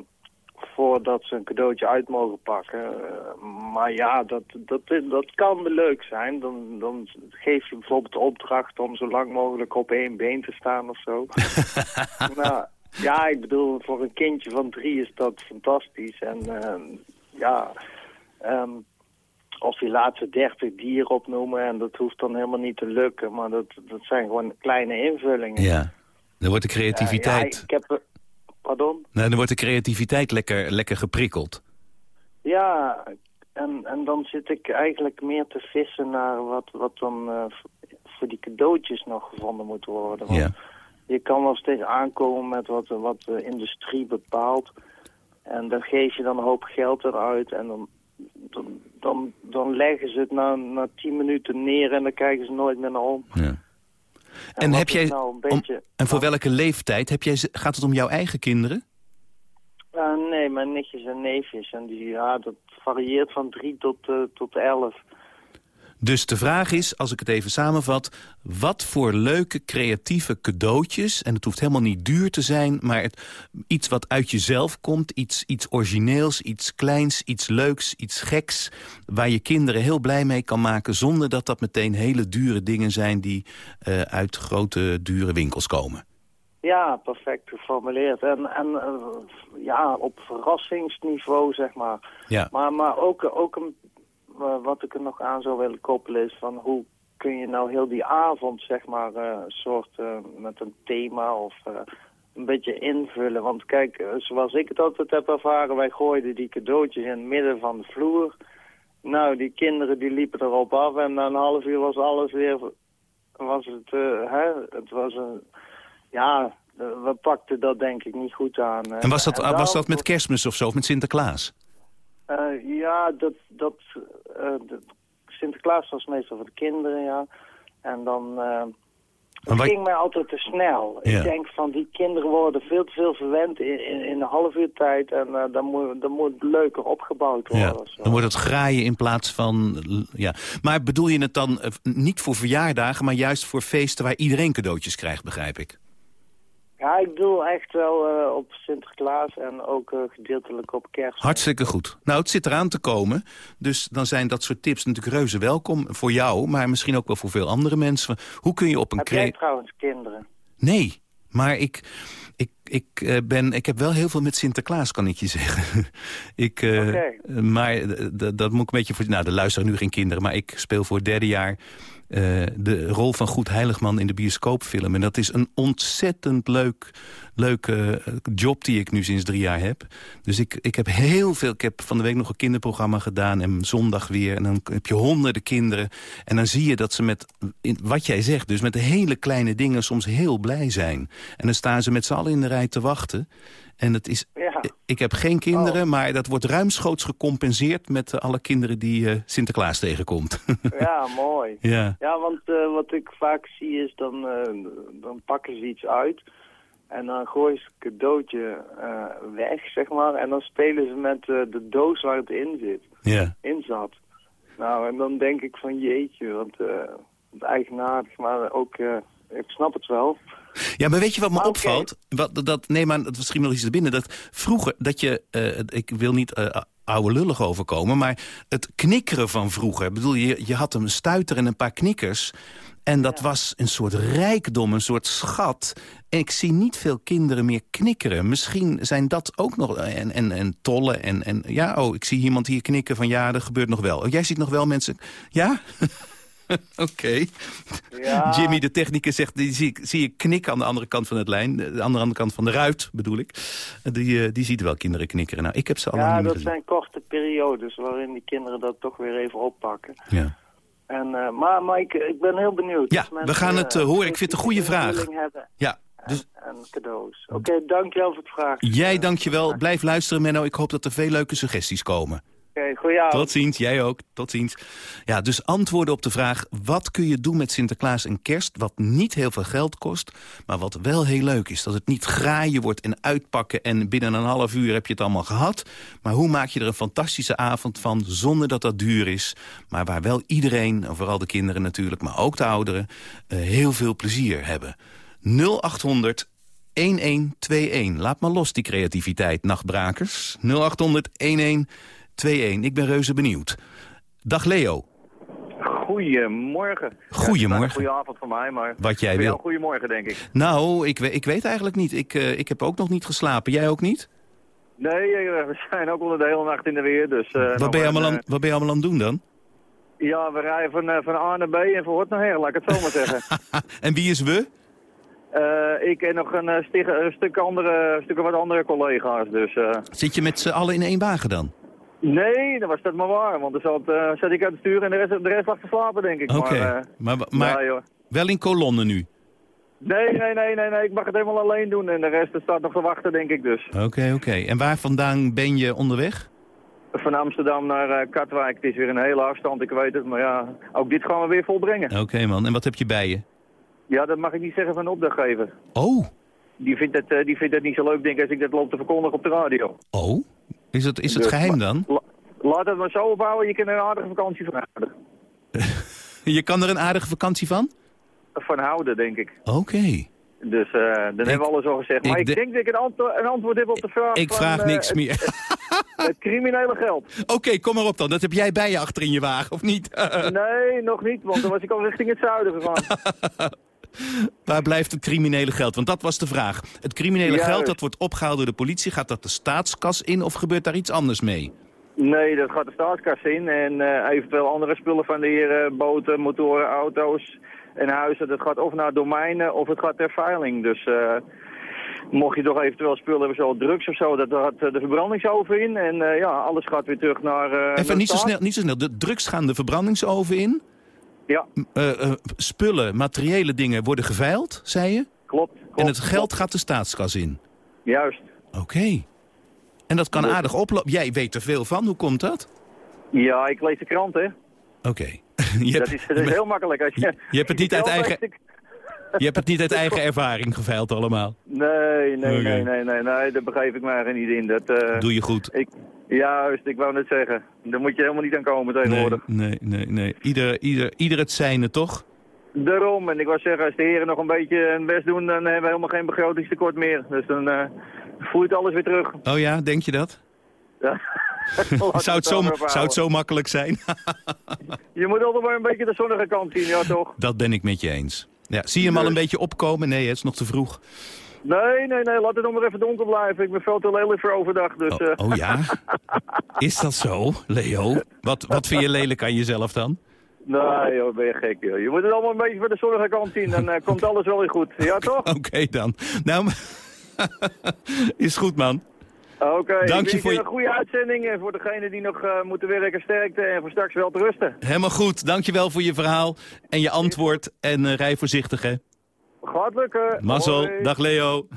G: voordat ze een cadeautje uit mogen pakken. Eh, maar ja, dat, dat, dat kan leuk zijn. Dan, dan geef je bijvoorbeeld de opdracht om zo lang mogelijk op één been te staan of zo. nou, ja, ik bedoel, voor een kindje van drie is dat fantastisch. En eh, ja... ehm, of je laat ze 30 dieren opnoemen en dat hoeft dan helemaal niet te lukken. Maar dat, dat zijn gewoon kleine invullingen.
C: Ja. Dan wordt de
G: Eh,
C: creativiteit,
G: ja, ik heb... Pardon?
C: nou, dan wordt de creativiteit lekker, lekker geprikkeld.
G: Ja, en, en dan zit ik eigenlijk meer te vissen naar wat, wat dan eh, voor die cadeautjes nog gevonden moet worden. Want
C: Ja.
G: Je kan wel steeds aankomen met wat, wat de industrie bepaalt. En daar geef je dan een hoop geld aan uit. En dan, dan, dan, dan leggen ze het na, na tien minuten neer en dan kijken ze nooit meer naar om.
C: Ja. En, heb jij,
G: nou
C: om- en voor welke leeftijd? Heb jij, ze- gaat het om jouw eigen kinderen?
G: Uh, nee, mijn nichtjes en neefjes. En die, ja, dat varieert van drie tot, eh, tot elf.
C: Dus de vraag is, als ik het even samenvat... wat voor leuke, creatieve cadeautjes... en het hoeft helemaal niet duur te zijn... maar het, iets wat uit jezelf komt, iets, iets origineels, iets kleins, iets leuks, iets geks... waar je kinderen heel blij mee kan maken... zonder dat dat meteen hele dure dingen zijn... die eh, uit grote, dure winkels komen.
G: Ja, perfect geformuleerd. En, en eh, ja, op verrassingsniveau, zeg maar.
C: Ja.
G: Maar, maar ook, ook een, wat ik er nog aan zou willen koppelen is van hoe kun je nou heel die avond, zeg maar, eh, een soort eh, met een thema of eh, een beetje invullen. Want kijk, eh, zoals ik het altijd heb ervaren, wij gooiden die cadeautjes in het midden van de vloer. Nou, die kinderen die liepen erop af en na een half uur was alles weer, was het, eh, hè, het was een, ja, eh, we pakten dat denk ik niet goed aan.
C: En was dat, was dat met kerstmis of zo, of met Sinterklaas?
G: Eh, ja, dat, dat, eh, Sinterklaas was meestal voor de kinderen, ja. En dan...
C: Maar
G: het
C: wat-
G: ging mij altijd te snel.
C: Ja.
G: Ik denk van, die kinderen worden veel te veel verwend in, in, in een half uur tijd. En dan, moet, dan moet het leuker opgebouwd worden.
C: Ja, dan wordt het graaien in plaats van... Ja. Maar bedoel je het dan niet voor verjaardagen... maar juist voor feesten waar iedereen cadeautjes krijgt, begrijp ik?
G: Ja, ik bedoel echt wel eh, op Sinterklaas en ook eh, gedeeltelijk op kerst.
C: Hartstikke goed. Nou, het zit eraan te komen. Dus dan zijn dat soort tips natuurlijk reuze welkom voor jou... maar misschien ook wel voor veel andere mensen. Hoe kun je op een...
G: Heb jij trouwens kinderen?
C: Nee, maar ik, ik, ik, eh, ben, ik heb wel heel veel met Sinterklaas, kan ik je zeggen. ik. Maar dat moet ik een beetje voor... Nou, er luisteren nu geen kinderen, maar ik speel voor het derde jaar... eh, de rol van Goed Heiligman in de bioscoopfilm. En dat is een ontzettend leuk, leuke eh, job die ik nu sinds drie jaar heb. Dus ik, ik heb heel veel... Ik heb van de week nog een kinderprogramma gedaan en zondag weer. En dan heb je honderden kinderen. En dan zie je dat ze met, wat jij zegt, dus met de hele kleine dingen soms heel blij zijn. En dan staan ze met z'n allen in de rij te wachten. En het is,
G: Ja.
C: ik heb geen kinderen, maar dat wordt ruimschoots gecompenseerd... met eh, alle kinderen die eh, Sinterklaas tegenkomt.
G: Ja, mooi.
C: ja.
G: Ja, want wat ik vaak zie is dan, dan pakken ze iets uit en dan gooien ze het cadeautje eh, weg, zeg maar. En dan spelen ze met eh, de doos waar het in zit,
C: ja.
G: in zat. Nou, en dan denk ik van jeetje, want uh, eigenaardig, maar ook, ik snap het wel.
C: Ja, maar weet je wat me opvalt? Wat, dat, nee, maar het misschien nog iets te binnen. Dat vroeger, dat je, ik wil niet oude lullig overkomen... maar het knikkeren van vroeger. Ik bedoel, je, je had een stuiter en een paar knikkers... En dat ja. was een soort rijkdom, een soort schat. En ik zie niet veel kinderen meer knikkeren. Misschien zijn dat ook nog... En, en, en tollen en, en... Ja, oh, ik zie iemand hier knikken van... Ja, dat gebeurt nog wel. Oh, jij ziet nog wel mensen... Ja? Oké. Okay. Ja. Jimmy, de technicus, zegt, die zie, zie ik knikken aan de andere kant van het lijn. De andere kant van de ruit, bedoel ik. Die, die ziet wel kinderen knikkeren. Nou, ik heb ze al
G: Ja,
C: niet
G: dat
C: meer
G: zijn korte periodes waarin die kinderen dat toch weer even oppakken.
C: Ja.
G: En, uh, maar maar ik, ben heel benieuwd.
C: Ja, mensen, we gaan het uh, horen. Ik vind het een goede vraag.
G: Hebben
C: ja.
G: Dus... En, en cadeaus. Oké, okay, dankjewel voor het vragen.
C: Jij dankjewel. Blijf luisteren, Menno. Ik hoop dat er veel leuke suggesties komen. Tot ziens, jij ook. Tot ziens. Ja, dus antwoorden op de vraag... wat kun je doen met Sinterklaas en kerst... wat niet heel veel geld kost, maar wat wel heel leuk is. Dat het niet graaien wordt en uitpakken... en binnen een half uur heb je het allemaal gehad. Maar hoe maak je er een fantastische avond van... zonder dat dat duur is... maar waar wel iedereen, vooral de kinderen natuurlijk... maar ook de ouderen, uh, heel veel plezier hebben. 0800 1121. Laat maar los die creativiteit, nachtbrakers. 0800 1121. 2-1. Ik ben reuze benieuwd. Dag Leo.
H: Goedemorgen.
C: Goedemorgen.
H: Ja, Goedenavond voor mij, maar
C: Wat jij wil.
H: Goedemorgen, denk ik.
C: Nou, ik, ik weet eigenlijk niet. Ik, uh, ik heb ook nog niet geslapen. Jij ook niet?
H: Nee, we zijn ook al de hele nacht in de weer. Dus, uh,
C: wat, ben je allemaal aan, wat ben je allemaal aan het doen dan?
H: Ja, we rijden van, uh, van A naar B en van Hort naar Her, laat ik het zo maar zeggen.
C: en wie is we?
H: Uh, ik en nog een, stuk, een stuk, andere, stuk wat andere collega's. Dus, uh...
C: Zit je met z'n allen in één wagen dan?
H: Nee, dan was dat maar waar. Want dan zat, uh, zat ik uit het stuur en de rest, de rest lag te slapen, denk ik.
C: Oké, okay. maar, maar, maar ja, wel in kolonne nu?
H: Nee, nee, nee, nee, nee, ik mag het helemaal alleen doen. En de rest staat nog te wachten, denk ik dus.
C: Oké, okay, oké. Okay. En waar vandaan ben je onderweg?
H: Van Amsterdam naar uh, Katwijk. Het is weer een hele afstand, ik weet het. Maar ja, ook dit gaan we weer volbrengen.
C: Oké okay, man, en wat heb je bij je?
H: Ja, dat mag ik niet zeggen van de opdrachtgever.
C: Oh.
H: Die vindt, het, uh, die vindt het niet zo leuk, denk ik, als ik dat loop te verkondigen op de radio.
C: Oh? Is het, is het dus, geheim dan?
H: La, laat het maar zo ophouden, je kan er een aardige vakantie van houden.
C: je kan er een aardige vakantie van?
H: Van houden, denk ik.
C: Oké. Okay.
H: Dus uh, dan ik, hebben we alles al gezegd. Maar ik, ik denk dat ik een, antwo een, antwoord heb op de vraag
C: Ik
H: van,
C: vraag
H: uh,
C: niks
H: het,
C: meer.
H: Het, het, criminele geld.
C: Oké, okay, kom maar op dan. Dat heb jij bij je achter in je wagen, of niet?
H: nee, nog niet, want dan was ik al richting het zuiden gegaan.
C: Waar blijft het criminele geld? Want dat was de vraag. Het criminele
H: Juist.
C: geld dat wordt opgehaald door de politie, gaat dat de staatskas in of gebeurt daar iets anders mee?
H: Nee, dat gaat de staatskas in en uh, eventueel andere spullen van de heren, boten, motoren, auto's en huizen. Dat gaat of naar domeinen of het gaat ter veiling. Dus uh, mocht je toch eventueel spullen hebben zoals drugs of zo, dat gaat de verbrandingsoven in. En uh, ja, alles gaat weer terug naar...
C: Even
H: naar
C: niet zo, snel, niet zo snel. De drugs gaan de verbrandingsoven in?
H: Ja.
C: spullen, materiële dingen worden geveild, zei je?
H: Klopt. klopt
C: en het geld
H: klopt.
C: gaat de staatskas in?
H: Juist.
C: Oké. Okay. En dat kan aardig oplopen. Jij weet er veel van. Hoe komt dat?
H: Ja, ik lees de krant, hè.
C: Oké. Okay.
H: dat is, dat is heel makkelijk. Als je,
C: je, je hebt het niet uit eigen... Je hebt het niet uit eigen ervaring geveild allemaal?
H: Nee, nee, okay. nee, nee, nee, nee, daar begrijp ik maar niet in. Dat, uh,
C: Doe je goed.
H: Ik, juist, ik wou net zeggen. Daar moet je helemaal niet aan komen tegenwoordig.
C: Nee, nee, nee. nee. Ieder, ieder, ieder het zijne, toch?
H: Daarom, en ik wou zeggen, als de heren nog een beetje hun best doen, dan hebben we helemaal geen begrotingstekort meer. Dus dan eh vloeit alles weer terug.
C: Oh ja, denk je dat?
H: Ja.
C: Zou het, zo, zou het zo makkelijk zijn?
H: Je moet altijd maar een beetje de zonnige kant zien, ja toch?
C: dat ben ik met je eens. Ja, zie je hem al een beetje opkomen? Nee, het is nog te vroeg.
H: Nee, nee, nee, laat het nog maar even donker blijven. Ik ben veel te lelijk voor overdag, dus...
C: Oh,
H: eh,
C: oh ja? Is dat zo, Leo? Wat, wat vind je lelijk aan jezelf dan?
H: Nee, joh, ben je gek, joh. Je moet het allemaal een beetje voor de zonnige kant zien, dan eh, komt alles wel weer goed. Ja, toch?
C: Oké dan. Nou, is goed man.
H: Oké,
C: Dank je voor je-
H: een goede uitzending en voor degenen die nog eh, moeten werken sterkte en voor straks wel te rusten.
C: Helemaal goed. Dankjewel voor je verhaal en je antwoord. En eh, rij voorzichtig, hè.
H: Lukken.
C: Mazzel. Dag Leo.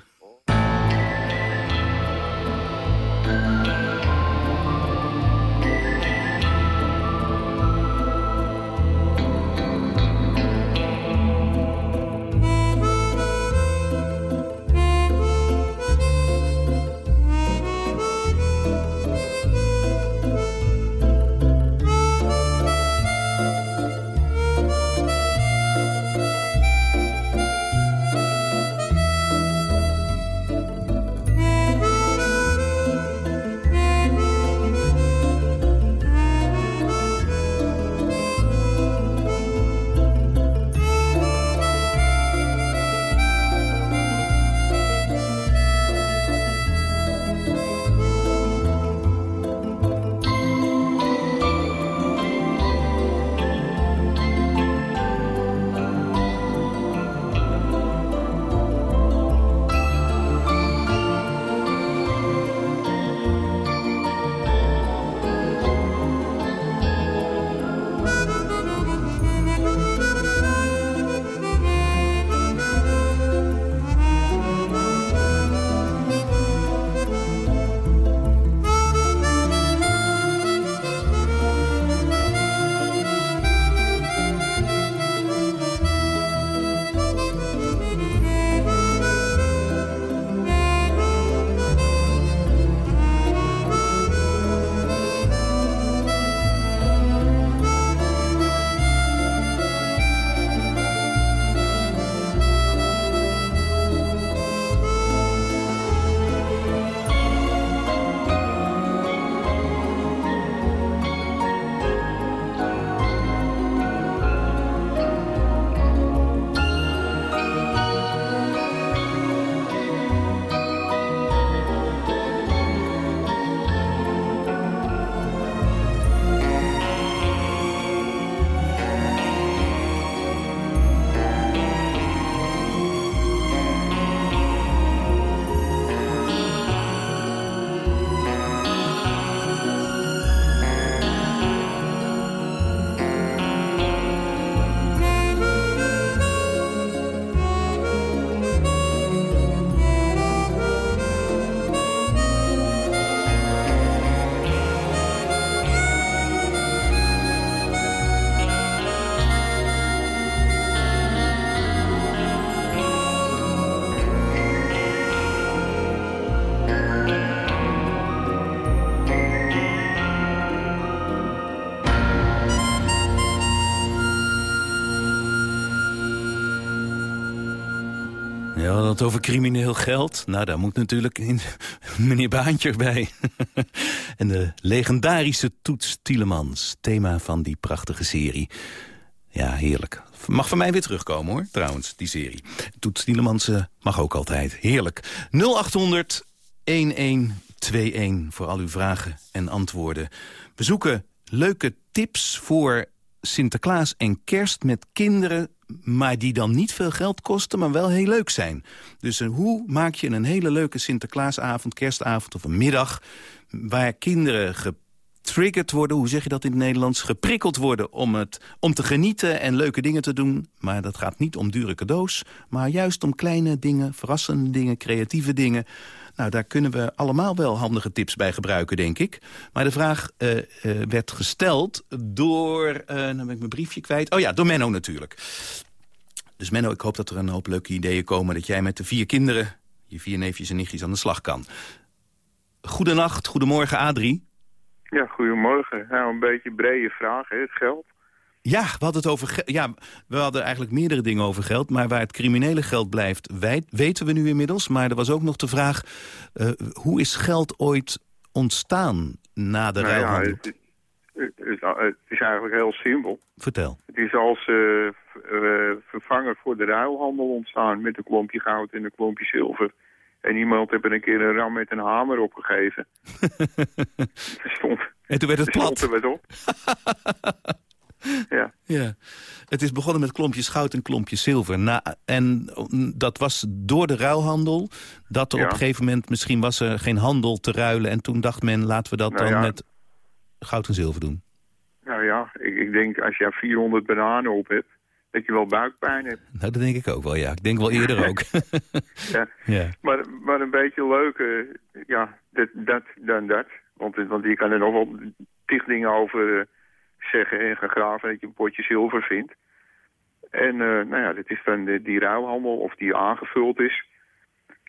C: Over crimineel geld. Nou, daar moet natuurlijk in, meneer Baantje bij. en de legendarische Toets Tielemans. Thema van die prachtige serie. Ja, heerlijk. Mag van mij weer terugkomen hoor, trouwens, die serie. Toets Tielemans eh, mag ook altijd. Heerlijk. 0800 1121 voor al uw vragen en antwoorden. We zoeken leuke tips voor Sinterklaas en kerst met kinderen... maar die dan niet veel geld kosten, maar wel heel leuk zijn. Dus eh, hoe maak je een hele leuke Sinterklaasavond, kerstavond of een middag... waar kinderen getriggerd worden, hoe zeg je dat in het Nederlands... geprikkeld worden om, het, om te genieten en leuke dingen te doen. Maar dat gaat niet om dure cadeaus, maar juist om kleine dingen... verrassende dingen, creatieve dingen... Nou, daar kunnen we allemaal wel handige tips bij gebruiken, denk ik. Maar de vraag eh, eh, werd gesteld door... eh nou ben ik mijn briefje kwijt. Oh ja, door Menno natuurlijk. Dus Menno, ik hoop dat er een hoop leuke ideeën komen... dat jij met de vier kinderen, je vier neefjes en nichtjes, aan de slag kan. Goedenacht, goedemorgen Adrie.
I: Ja, goedemorgen. Nou, een beetje brede vraag, hè, het geld.
C: Ja, we hadden het over ja, we hadden eigenlijk meerdere dingen over geld. Maar waar het criminele geld blijft, weten we nu inmiddels. Maar er was ook nog de vraag, eh, hoe is geld ooit ontstaan na de
I: Nou ja,
C: ruilhandel?
I: het, het, het- het is eigenlijk heel simpel.
C: Vertel.
I: Het is als eh, vervanger voor de ruilhandel ontstaan met een klompje goud en een klompje zilver. En iemand heeft er een keer een ram met een hamer opgegeven. stond,
C: En toen werd het
I: stond
C: plat.
I: er wat op. ja.
C: Ja. Het is begonnen met klompjes goud en klompjes zilver. Na, en dat was door de ruilhandel. Dat er
I: Ja.
C: op een gegeven moment, misschien was er geen handel te ruilen. En toen dacht men, laten we dat
I: Nou
C: dan
I: ja.
C: met goud en zilver doen.
I: Nou ja, ik, ik denk als je er 400 bananen op hebt, dat je wel buikpijn hebt.
C: Nou, dat denk ik ook wel, ja. Ik denk wel eerder ook.
I: Ja.
C: ja.
I: Maar, maar een beetje leuk, eh, ja, dat, dat, dan dat. Want, want je kan er nog wel tig dingen over eh, zeggen en gaan graven dat je een potje zilver vindt. En eh, nou ja, dit is dan de, die ruilhandel of die aangevuld is.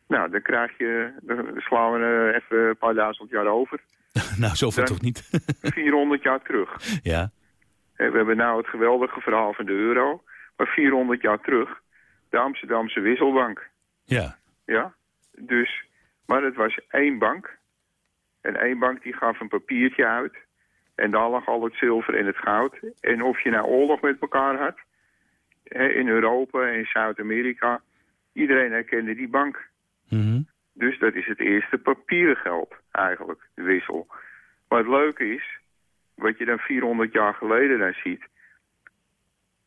I: Nou, dan krijg je, dan slaan we even een paar duizend jaar over.
C: nou, zoveel
I: Dan-
C: toch niet?
I: 400 jaar terug.
C: ja.
I: Eh, We hebben nou het geweldige verhaal van de euro. Maar 400 jaar terug, de Amsterdamse wisselbank.
C: Ja.
I: Ja, dus, maar het was één bank. En één bank die gaf een papiertje uit. En daar lag al het zilver en het goud. En of je nou oorlog met elkaar had, hè, in Europa en Zuid-Amerika, iedereen herkende die bank.
C: Mhm.
I: Dus dat is het eerste papieren geld eigenlijk, de wissel. Maar het leuke is, wat je dan 400 jaar geleden dan ziet...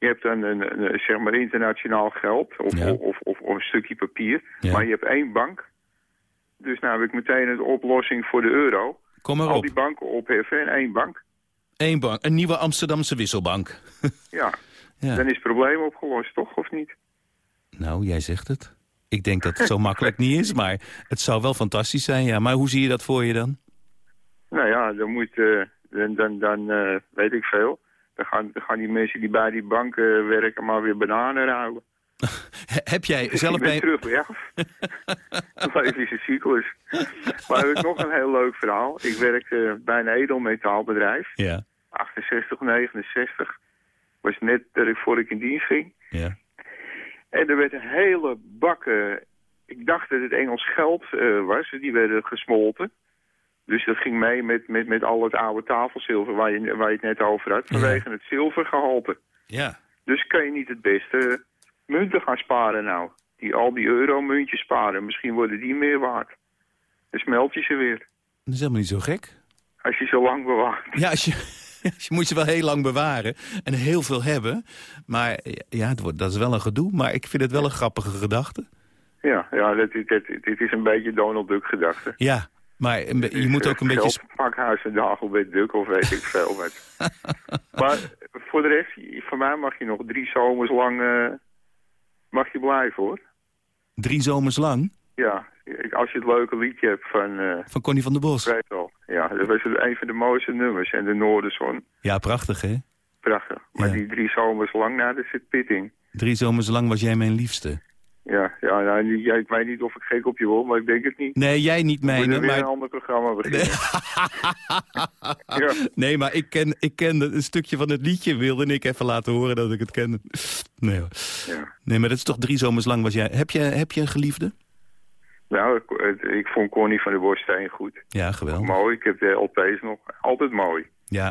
I: je hebt dan een, een, zeg maar internationaal geld of,
C: Ja.
I: of, of, of een stukje papier...
C: Ja.
I: maar je hebt één bank. Dus nou heb ik meteen een oplossing voor de euro.
C: Kom maar
I: Al
C: op.
I: die banken opheffen en één bank.
C: Eén bank. Een nieuwe Amsterdamse wisselbank.
I: Ja,
C: ja.
I: dan is het probleem opgelost, toch? Of niet?
C: Nou, jij zegt het. Ik denk dat het zo makkelijk niet is, maar het zou wel fantastisch zijn, ja. Maar hoe zie je dat voor je dan?
I: Nou ja, dan moet, dan, dan, dan eh, weet ik veel. Dan gaan, dan gaan die mensen die bij die banken werken maar weer bananen ruilen.
C: He- heb jij zelf
I: ik ben
C: bij...
I: terug weg. Een cyclus. Maar heb ik nog een heel leuk verhaal. Ik werkte bij een edelmetaalbedrijf.
C: Ja,
I: 68, 69. Was net dat ik voor ik in dienst ging.
C: ja.
I: En er werd een hele bakken... Ik dacht dat het Engels geld eh, was. Die werden gesmolten. Dus dat ging mee met, met, met al het oude tafelzilver waar je, waar je het net over had.
C: Ja.
I: Vanwege het zilvergehalte.
C: Ja,
I: Dus kan je niet het beste munten gaan sparen nou. Die, al die euromuntjes sparen. Misschien worden die meer waard. Dan smelt je ze weer.
C: dat is helemaal niet zo gek.
I: Als je zo lang bewaart.
C: Ja, als je, als je moet ze wel heel lang bewaren en heel veel hebben. Maar ja, het wordt, dat is wel een gedoe, maar ik vind het wel een grappige gedachte.
I: Ja, ja dit, dit, dit is een beetje Donald Duck gedachte.
C: Ja, maar je moet ook een beetje...
I: Pakhuis en Dagobert Duck of weet ik veel wat. maar voor de rest, voor mij mag je nog drie zomers lang eh, mag je blijven hoor.
C: Drie zomers lang
I: Ja, als je het leuke liedje hebt van... eh
C: van Connie van der Bos.
I: weet wel. Ja, dat was een van de mooiste nummers. En de Noorderzon.
C: Ja, prachtig hè?
I: Prachtig. Maar
C: Ja.
I: die drie zomers lang, nou, daar zit pit in.
C: Drie zomers lang was jij mijn liefste.
I: Ja, ja nou, ik weet niet of ik gek op je word, maar ik denk het niet.
C: Nee, jij niet
I: We moeten
C: mijne,
I: weer een
C: maar...
I: ander programma beginnen. ja.
C: Nee, maar ik ken, ik ken een stukje van het liedje. Wilde ik even laten horen dat ik het kende. Nee, hoor.
I: ja.
C: nee, maar dat is toch drie zomers lang was jij... Heb je, heb je een geliefde?
I: Nou, ik, het- ik vond Connie van der Borsteen goed.
C: Ja, geweldig.
I: Mooi, ik heb de LP's nog. Altijd mooi.
C: Ja,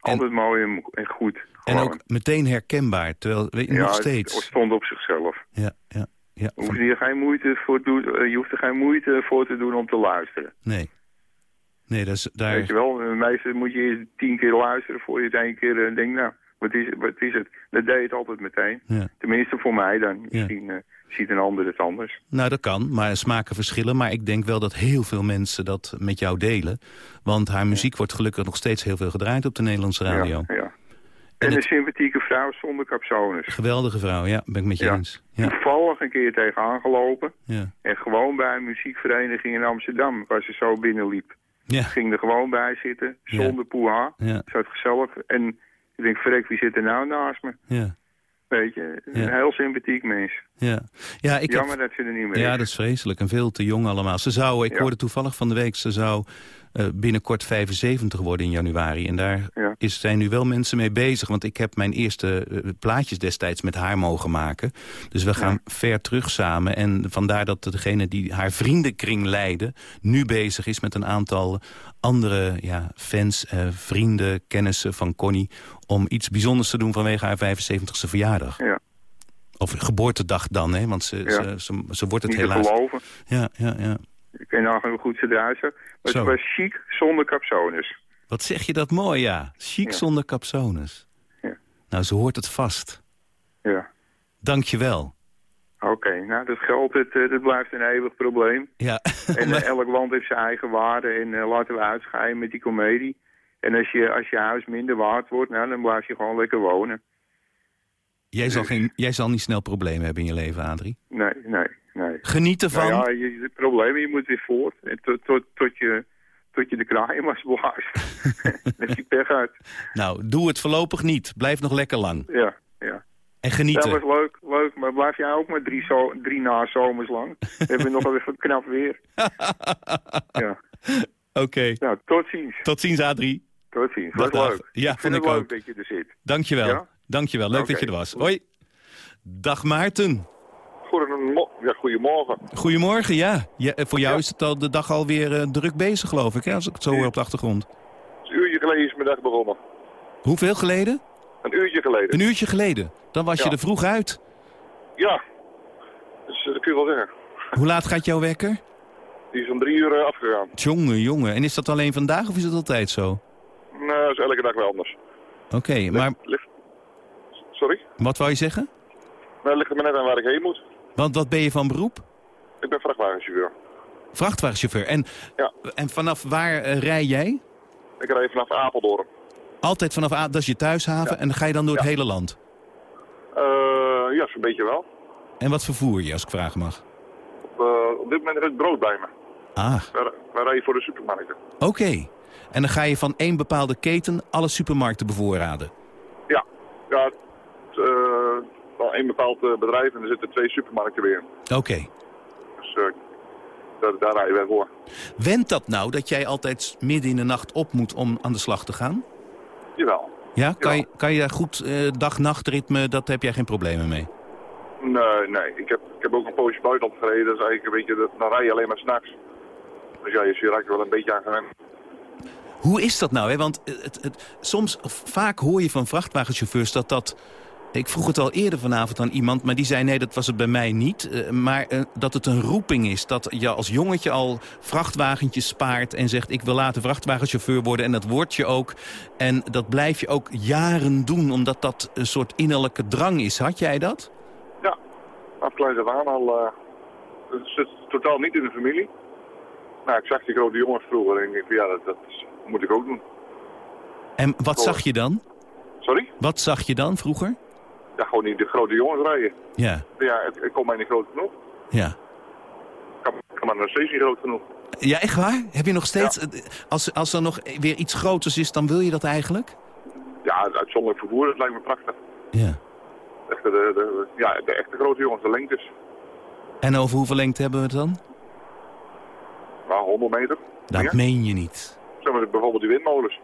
C: En-
I: Altijd mooi en, en goed.
C: en ook meteen herkenbaar. Terwijl, weet je,
I: ja,
C: nog
I: het
C: steeds.
I: stond op zichzelf.
C: Ja, ja, ja.
I: Je hoeft, hier geen moeite voor doen, eh, je hoeft er geen moeite voor te doen om te luisteren.
C: Nee. Nee, dat is, daar...
I: Weet je wel, de meeste moet je eerst tien keer luisteren voor je het één keer eh, denkt, nou, wat is, wat is het? Dat deed het altijd meteen.
C: Ja.
I: Tenminste voor mij dan. Misschien eh, ziet een ander het anders.
C: Nou, dat kan, maar smaken verschillen. Maar ik denk wel dat heel veel mensen dat met jou delen. Want haar muziek wordt gelukkig nog steeds heel veel gedraaid op de Nederlandse radio.
I: Ja, En,
C: het-
I: een sympathieke vrouw zonder capsones.
C: Geweldige vrouw, ja, ben ik met je
I: Ja.
C: eens. Ja,
I: Toevallig een keer tegenaan gelopen.
C: ja,
I: En gewoon bij een muziekvereniging in Amsterdam, waar ze zo binnenliep.
C: ja,
I: Ging er gewoon bij zitten, zonder poeha.
C: ja,
I: Zat gezellig. En ik denk, verrek, wie zit er nou naast me?
C: ja,
I: Weet je, een
C: Ja.
I: heel sympathiek mens.
C: ja. ja ik
I: Jammer
C: heb,
I: dat ze er niet meer
C: ja,
I: is.
C: dat is vreselijk en veel te jong allemaal. Ze zou, ik hoorde toevallig van de week, ze zou eh, binnenkort 75 worden in januari. En daar
I: Ja.
C: is, zijn nu wel mensen mee bezig. Want ik heb mijn eerste eh, plaatjes destijds met haar mogen maken. Dus we gaan ver terug samen. En vandaar dat degene die haar vriendenkring leidde... nu bezig is met een aantal andere ja, fans, eh, vrienden, kennissen van Connie... om iets bijzonders te doen vanwege haar 75ste verjaardag.
I: Ja.
C: Of geboortedag dan, hè? Want ze,
I: Ja.
C: ze, ze, ze wordt het
I: Niet
C: helaas...
I: geloven.
C: Ja, ja, ja.
I: Ik weet nog hoe goed ze zag. Maar
C: Zo.
I: ze was chic zonder capsones.
C: Wat zeg je dat mooi, ja. Chic
I: Ja.
C: zonder capsones.
I: Ja.
C: Nou, ze hoort het vast.
I: Ja.
C: Dank je wel.
I: Oké, nou dat geld, het, eh, blijft een eeuwig probleem.
C: Ja,
I: En eh, elk land heeft zijn eigen waarde en eh, laten we uitscheiden met die komedie. En als je, als je huis minder waard wordt, nou, dan blijf je gewoon lekker wonen.
C: Jij, zal geen, jij zal niet snel problemen hebben in je leven, Adrie.
I: Nee, nee, nee.
C: Geniet ervan.
I: Nou ja, je, de problemen, je moet weer voort. En tot, tot, tot, je, tot je de kraaien was blaast. Met die pech uit.
C: Nou, doe het voorlopig niet. Blijf nog lekker lang.
I: Ja, ja.
C: En
I: Dat
C: genieten.
I: was leuk, leuk. Maar blijf jij ook maar drie, zo, drie nazomers lang? We hebben nog even knap weer. Ja.
C: Oké.
I: Nou, tot ziens.
C: Tot ziens, Adrie.
I: Tot ziens. Was leuk.
C: Ja,
I: ik
C: vond
I: vind
C: ik
I: het leuk
C: ook.
I: dat je er zit.
C: Dankjewel.
I: Ja?
C: Dankjewel. Leuk dat je er was. Hoi. Dag Maarten.
J: Goedemorgen. Ja, goedemorgen.
C: Goedemorgen, ja. ja eh, voor jou is het al de dag alweer eh, druk bezig, geloof ik, hè, als ik het zo hoor op de achtergrond.
J: Een uurtje geleden is mijn dag begonnen.
C: Hoeveel geleden?
J: Een uurtje geleden.
C: Een uurtje geleden. Dan was je er vroeg uit.
J: Ja. Dus eh, dat kun je wel zeggen.
C: Hoe laat gaat jouw wekker?
J: Die is om drie uur afgegaan.
C: Jongen, jongen. En is dat alleen vandaag of is het altijd zo?
J: Nou, dat is elke dag wel anders.
C: Oké, maar
J: Ligt... Sorry?
C: wat wou je zeggen?
J: Maar het ligt er maar net aan waar ik heen moet.
C: Want wat ben je van beroep?
J: Ik ben vrachtwagenchauffeur.
C: Vrachtwagenchauffeur. En,
J: Ja.
C: en vanaf waar eh, rij jij?
J: Ik rijd vanaf Apeldoorn.
C: Altijd vanaf, A- dat is je thuishaven en dan ga je dan door het hele land.
J: Eh, ja, zo'n beetje wel.
C: En wat vervoer je, als ik vragen mag?
J: Op, eh, op dit moment is het brood bij me.
C: Ah,
J: Wij, wij rijden voor de supermarkten.
C: oké. En dan ga je van één bepaalde keten alle supermarkten bevoorraden.
J: Ja. Ja, één bepaald eh, bedrijf en er zitten twee supermarkten weer.
C: Oké.
J: Dus eh, daar, daar rijden wij voor.
C: Wendt dat nou dat jij altijd midden in de nacht op moet om aan de slag te gaan?
J: Jawel.
C: Ja, kan, Je, kan je daar goed eh, dag-nachtritme, dat heb jij geen problemen mee?
J: Nee, nee. Ik heb, ik heb ook een poosje buitenland gereden. Dat is eigenlijk een beetje, dan rij je alleen maar s'nachts. Dus ja, je je raakt er wel een beetje aan gewend.
C: Hoe is dat nou? Hè? Want het, het, soms, vaak hoor je van vrachtwagenchauffeurs dat dat... Ik vroeg het al eerder vanavond aan iemand, maar die zei nee, dat was het bij mij niet. Eh, maar eh, dat het een roeping is, dat je als jongetje al vrachtwagentjes spaart... en zegt ik wil later vrachtwagenchauffeur worden en dat word je ook. En dat blijf je ook jaren doen, omdat dat een soort innerlijke drang is. Had jij dat?
J: Ja, af kleins aan al. eh, het zit totaal niet in de familie. Nou, ik zag die grote jongens vroeger en ik van ja, dat, dat moet ik ook doen.
C: En wat zag je dan?
J: Sorry?
C: Wat zag je dan vroeger?
J: Ja, gewoon niet de grote jongens rijden.
C: Ja,
J: Ja, het, het komt mij niet groot genoeg.
C: ja.
J: Kan, kan maar nog steeds niet groot genoeg.
C: Ja, echt waar? Heb je nog steeds... Als, als er nog weer iets groters is, dan wil je dat eigenlijk?
J: Ja, uitzonderlijk vervoer, dat lijkt me prachtig.
C: Ja.
J: Echt de, de, ja, de echte grote jongens, de lengtes.
C: En over hoeveel lengte hebben we het dan?
J: Nou, 100 meter.
C: Dat
J: Ja.
C: meen je niet.
J: Zeg maar, bijvoorbeeld die windmolens.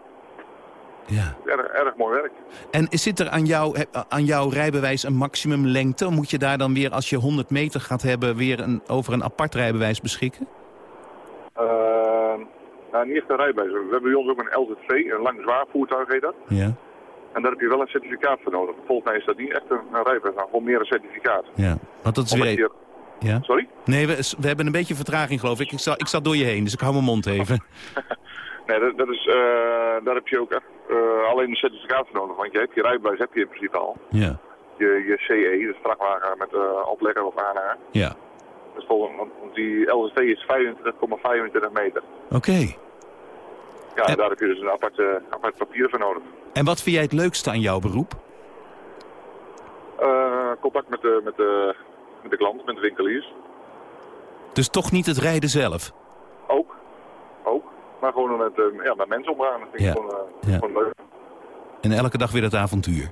C: Ja.
J: Erg, erg mooi werk.
C: En zit er aan, jou, he- aan jouw rijbewijs een maximumlengte? Moet je daar dan weer, als je 100 meter gaat hebben... weer een, over een apart rijbewijs beschikken?
J: Eh, nou, niet echt een rijbewijs. We hebben bij ons ook een LZV, een lang zwaar voertuig heet dat.
C: Ja.
J: En daar heb je wel een certificaat voor nodig. Volgens mij is dat niet echt een, een rijbewijs, maar gewoon meer een certificaat.
C: Ja, want dat is
J: Omdat
C: weer...
J: je-
C: Ja?
J: Sorry?
C: Nee, we, we hebben een beetje vertraging, geloof ik. Ik zat, ik zat door je heen, dus ik hou mijn mond even.
J: Nee, dat, dat is, eh, daar heb je ook echt eh, alleen een certificaat voor nodig. Want je hebt je rijbewijs heb je in principe al.
C: Ja,
J: Je, je CE, de vrachtwagen met uh, oplegger of aanhanger.
C: ja.
J: Dus volgens, want die LST is 25,25 meter.
C: Oké.
J: Ja, en daar heb je dus een apart, eh, apart papier voor nodig.
C: En wat vind jij het leukste aan jouw beroep?
J: Eh, contact met de, met, de, met de klant, met de winkeliers.
C: Dus toch niet het rijden zelf?
J: Ook. Maar gewoon met, eh, ja, met mensen omgaan. Dat vind ik gewoon, eh,
C: Ja.
J: gewoon leuk.
C: En elke dag weer dat avontuur?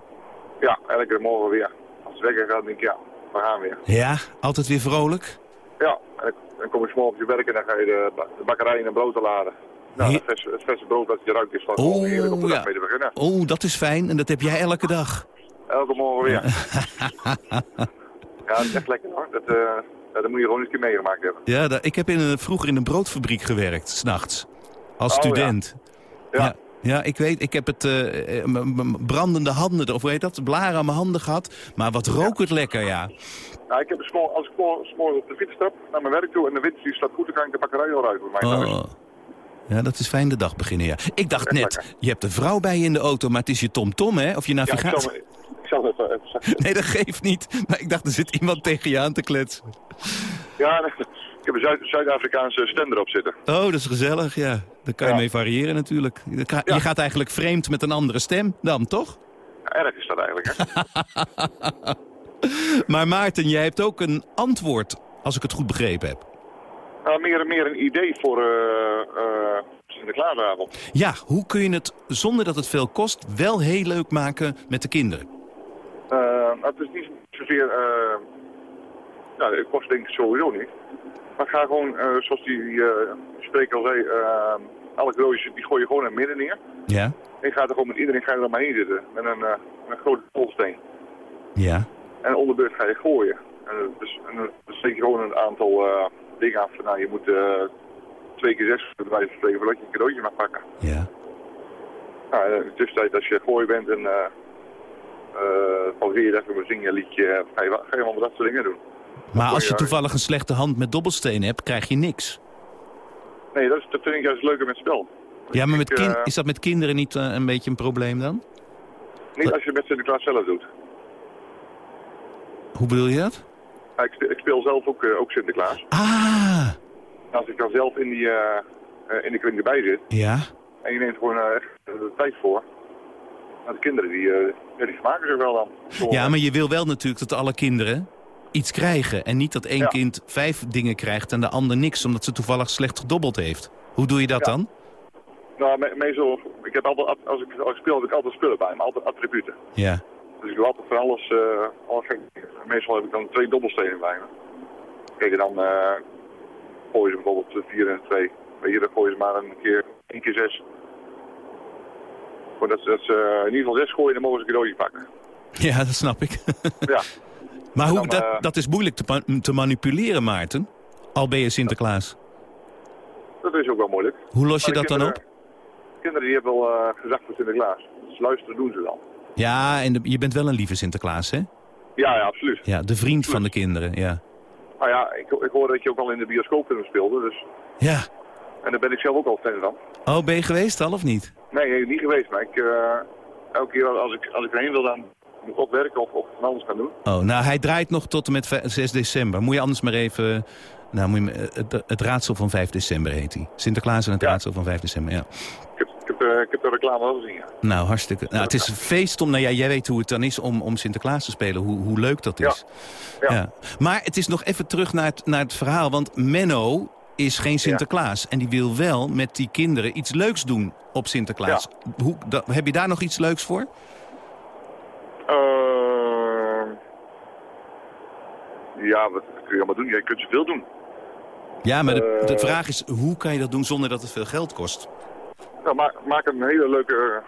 J: Ja, elke morgen weer. Als het wekker gaat, denk ik, ja, we gaan weer.
C: Ja, altijd weer vrolijk?
J: Ja, en dan- kom je morgen op je werk en dan ga je de, ba- de bakkerij in een brood te laden. Nou,
C: He-
J: het verse, het verse brood dat je ruikt is van gewoon heerlijk op de
C: Oh,
J: dag
C: ja.
J: mee te beginnen.
C: Oh, dat is fijn en dat heb jij elke dag.
J: Elke morgen weer. ja, dat is echt lekker hoor. Dat, eh, dat moet je gewoon eens een keer meegemaakt hebben.
C: Ja, ik heb in een, vroeger in een broodfabriek gewerkt, s'nachts. Als
J: Oh,
C: student.
J: Ja.
C: ja. Ja, ik weet, ik heb het eh, eh, brandende handen, of hoe heet dat, blaren aan mijn handen gehad. Maar wat rook het lekker, ja.
J: Nou, ik heb als ik morgen op de fiets stap naar mijn werk toe en de wind die staat goed, dan kan ik de bakkerij al mij thuis.
C: Oh. Ja, dat is fijn de dag beginnen, ja. Ik dacht net,
J: lekker.
C: je hebt een vrouw bij je in de auto, maar het is je tomtom, hè? Of je
J: Ja, ik
C: navigatie.
J: zal, ik zal even, even zeggen.
C: Nee, dat geeft niet. Maar ik dacht, er zit iemand tegen je aan te kletsen.
J: Ja, heb een Zuid- Zuid-Afrikaanse stem erop zitten.
C: Oh, dat is gezellig, ja. Daar kan je
J: Ja.
C: mee variëren natuurlijk. Je ga-
J: Ja.
C: Je gaat eigenlijk vreemd met een andere stem dan, toch?
J: Ja, erg is dat eigenlijk, hè?
C: Maar Maarten, jij hebt ook een antwoord, als ik het goed begrepen heb.
J: Nou, meer, meer een idee voor eh eh Sinterklaasavond.
C: Ja, hoe kun je het, zonder dat het veel kost, wel heel leuk maken met de kinderen?
J: Eh, het is niet zozeer... eh nou, het kost denk ik sowieso niet. Maar ga gewoon, eh, zoals die eh spreker al zei, eh, alle cadeautjes die gooi je gewoon in het midden neer.
C: Ja?
J: En gaat er gewoon met iedereen ga je er maar heen zitten. Met een, eh, een grote polsteen.
C: Ja.
J: En onder de beurt ga je gooien. En, eh, dus, en dan steek je gewoon een aantal eh, dingen af. Nou, je moet eh, twee keer zes wijze spreken voordat je een cadeautje mag pakken.
C: Ja.
J: Nou, in de tussentijd als je gooien bent en uh, uh, pauzeer je even, zing je een liedje. Ga je, ga je allemaal dat soort dingen doen.
C: Maar als je toevallig een slechte hand met dobbelstenen hebt, krijg je niks.
J: Nee, dat, is, dat vind ik juist leuker met spel.
C: Ja, maar met
J: Ik, eh,
C: is dat met kinderen niet eh, een beetje een probleem dan?
J: Niet als je het met Sinterklaas zelf doet.
C: Hoe bedoel je dat?
J: Ja, ik, speel, ik speel zelf ook, eh, ook Sinterklaas.
C: Ah,
J: Als ik dan zelf in, die, in de kring erbij zit
C: ja.
J: en je neemt gewoon echt de tijd voor. Nou, de kinderen die, die vermaken zich wel dan.
C: Ja, maar je wil wel natuurlijk dat alle kinderen iets krijgen. En niet dat één
J: Ja.
C: kind vijf dingen krijgt en de ander niks, omdat ze toevallig slecht gedobbeld heeft. Hoe doe je dat
J: Ja.
C: dan?
J: Nou, me- meestal, ik heb altijd, als ik, als ik speel heb ik altijd spullen bij me, altijd attributen.
C: Ja.
J: Dus ik doe altijd van alles, eh alles. Meestal heb ik dan twee dobbelstenen bij me. Kijk, dan eh gooien ze bijvoorbeeld 4 en 2. Weet je, dan gooien ze maar een keer, één keer 6. Maar dat, ze- dat ze in ieder geval 6 gooien, dan mogen ze een cadeautje pakken.
C: Ja, dat snap ik.
J: Ja,
C: maar hoe,
J: dan,
C: dat,
J: eh,
C: dat is moeilijk te, te manipuleren, Maarten. Al ben je Sinterklaas.
J: dat is ook wel moeilijk.
C: Hoe los je dat dan op?
J: kinderen- die hebben wel eh, gezag voor Sinterklaas. Dus luisteren doen ze dan.
C: Ja, en de- je bent wel een lieve Sinterklaas, hè?
J: Ja, ja, absoluut.
C: Ja, de vriend van de kinderen, ja.
J: Nou ja, ik, ik hoorde dat je ook al in de bioscoopfilm speelde, dus...
C: Ja.
J: En daar ben ik zelf ook al fan van.
C: Oh, ben je geweest al of niet?
J: Nee, nee, niet geweest, maar ik, eh, elke keer als ik, als ik erheen wil, dan of werken of, van anders gaan doen.
C: Oh, nou, hij draait nog tot en met vij- 6 december. Moet je anders maar even... Nou, moet je, het, het raadsel van 5 december heet hij. Sinterklaas en het
J: Ja.
C: raadsel van 5 december, ja.
J: Ik heb, ik heb, eh, ik heb de reclame al gezien, ja.
C: Nou, hartstikke... Nou, het is een feest om... Nou ja, jij weet hoe het dan is om, om Sinterklaas te spelen. Hoe, hoe leuk dat is.
J: Ja.
C: Maar het is nog even terug naar het, naar het verhaal. Want Menno is geen Sinterklaas. En die wil wel met die kinderen iets leuks doen op Sinterklaas. Hoe, heb je daar nog iets leuks voor?
J: Eh, ja, wat kun je allemaal doen? Je kunt zoveel doen.
C: Ja, maar de, de
J: Eh.
C: vraag is, hoe kan je dat doen zonder dat het veel geld kost?
J: Nou, maak, maak een hele leuke,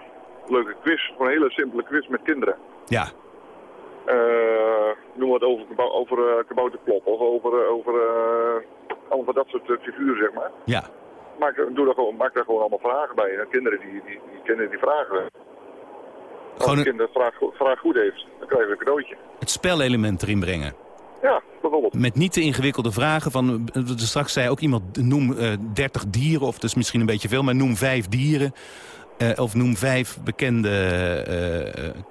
J: leuke quiz. Gewoon een hele simpele quiz met kinderen.
C: Ja,
J: Eh, noem wat over, over uh, kabouterplop of over, eh, over eh, allemaal van dat soort eh, figuren, zeg maar.
C: ja.
J: Maak, doe daar gewoon, maak daar gewoon allemaal vragen bij. En kinderen die, die, die kennen die vragen. Als
C: Gewoon
J: een vraag, vraag goed heeft, dan krijgen we een cadeautje.
C: het spelelement erin brengen.
J: Ja, bijvoorbeeld.
C: Met niet te ingewikkelde vragen. Van, eh, straks zei ook iemand, noem eh 30 dieren, of dat is misschien een beetje veel, maar noem vijf dieren. Eh, of noem vijf bekende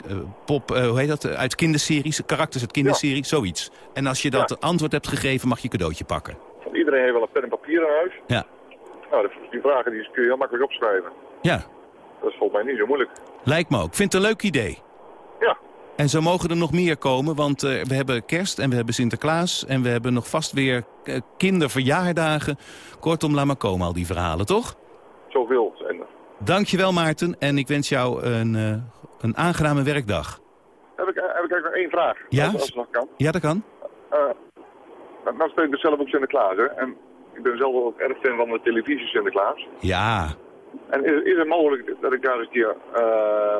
C: eh, pop, hoe heet dat, uit kinderseries, karakters uit kinderseries, zoiets. En als je dat
J: Ja.
C: antwoord hebt gegeven, mag je cadeautje pakken.
J: Iedereen heeft wel een pen en papier in huis.
C: Ja.
J: Nou, die- die vragen die kun je heel makkelijk opschrijven.
C: Ja,
J: Dat is volgens mij niet zo moeilijk.
C: lijkt me ook. Ik vind het een leuk idee.
J: Ja,
C: En zo mogen er nog meer komen, want eh, we hebben kerst en we hebben Sinterklaas... en we hebben nog vast weer eh, kinderverjaardagen. Kortom, laat maar komen al die verhalen, toch?
J: zoveel zijn er.
C: Dankjewel Maarten en ik wens jou een, eh, een aangename werkdag.
J: Heb ik, heb ik eigenlijk nog één vraag?
C: Ja?
J: Als, als het nog kan.
C: Ja, dat kan.
J: Eh, nou, speel ik dus zelf ook Sinterklaas, hè. En ik ben zelf ook erg fan van de televisie Sinterklaas.
C: Ja,
J: En is, is het mogelijk dat ik daar eens een keer eh,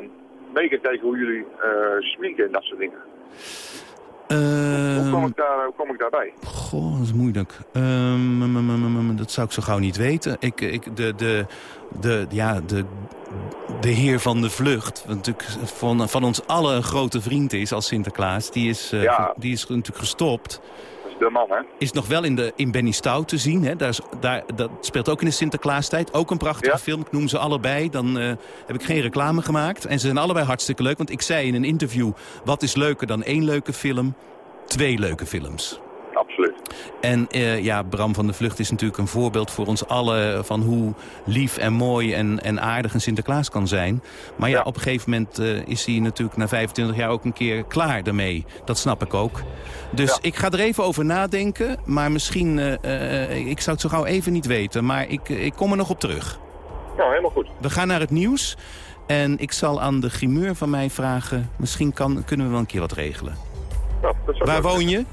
J: mee kan kijken hoe jullie eh sminken en dat soort dingen? hoe, kom
C: Ehm,
J: ik daar, hoe kom ik daarbij?
C: Goh, dat is moeilijk. Ehm, mm, mm, mm, mm, dat zou ik zo gauw niet weten. Ik, ik, de, de, de, ja, de, de heer van de vlucht, wat natuurlijk van, van ons allen een grote vriend is als Sinterklaas... die is, eh,
J: Ja.
C: die is natuurlijk gestopt.
J: De man, hè?
C: Is nog wel in, de, in Benny Stout te zien. Hè? Daar is, daar, dat speelt ook in de Sinterklaastijd. Ook een prachtige
J: Ja.
C: film. Ik noem ze allebei. Dan eh, heb ik geen reclame gemaakt. En ze zijn allebei hartstikke leuk. Want ik zei in een interview... wat is leuker dan één leuke film? Twee leuke films.
J: Absoluut.
C: En eh, ja, Bram van de Vlucht is natuurlijk een voorbeeld voor ons allen... van hoe lief en mooi en, en aardig een Sinterklaas kan zijn. Maar ja,
J: Ja.
C: op een gegeven moment eh, is hij natuurlijk na 25 jaar ook een keer klaar daarmee. Dat snap ik ook. Dus
J: Ja.
C: ik ga er even over nadenken. Maar misschien, eh, ik zou het zo gauw even niet weten. Maar ik, ik kom er nog op terug.
J: Nou, helemaal goed.
C: We gaan naar het nieuws. En ik zal aan de grimeur van mij vragen... misschien kan, kunnen we wel een keer wat regelen.
J: Nou,
C: Waar woon je?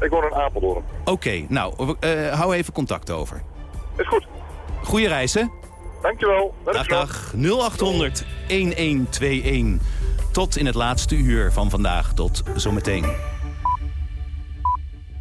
J: Ik woon in Apeldoorn.
C: Oké, nou, eh, hou even contact over.
J: Is goed.
C: Goeie reis, hè?
J: Dankjewel.
C: Dag, dag. 0800 1121. Tot in het laatste uur van vandaag. Tot zometeen.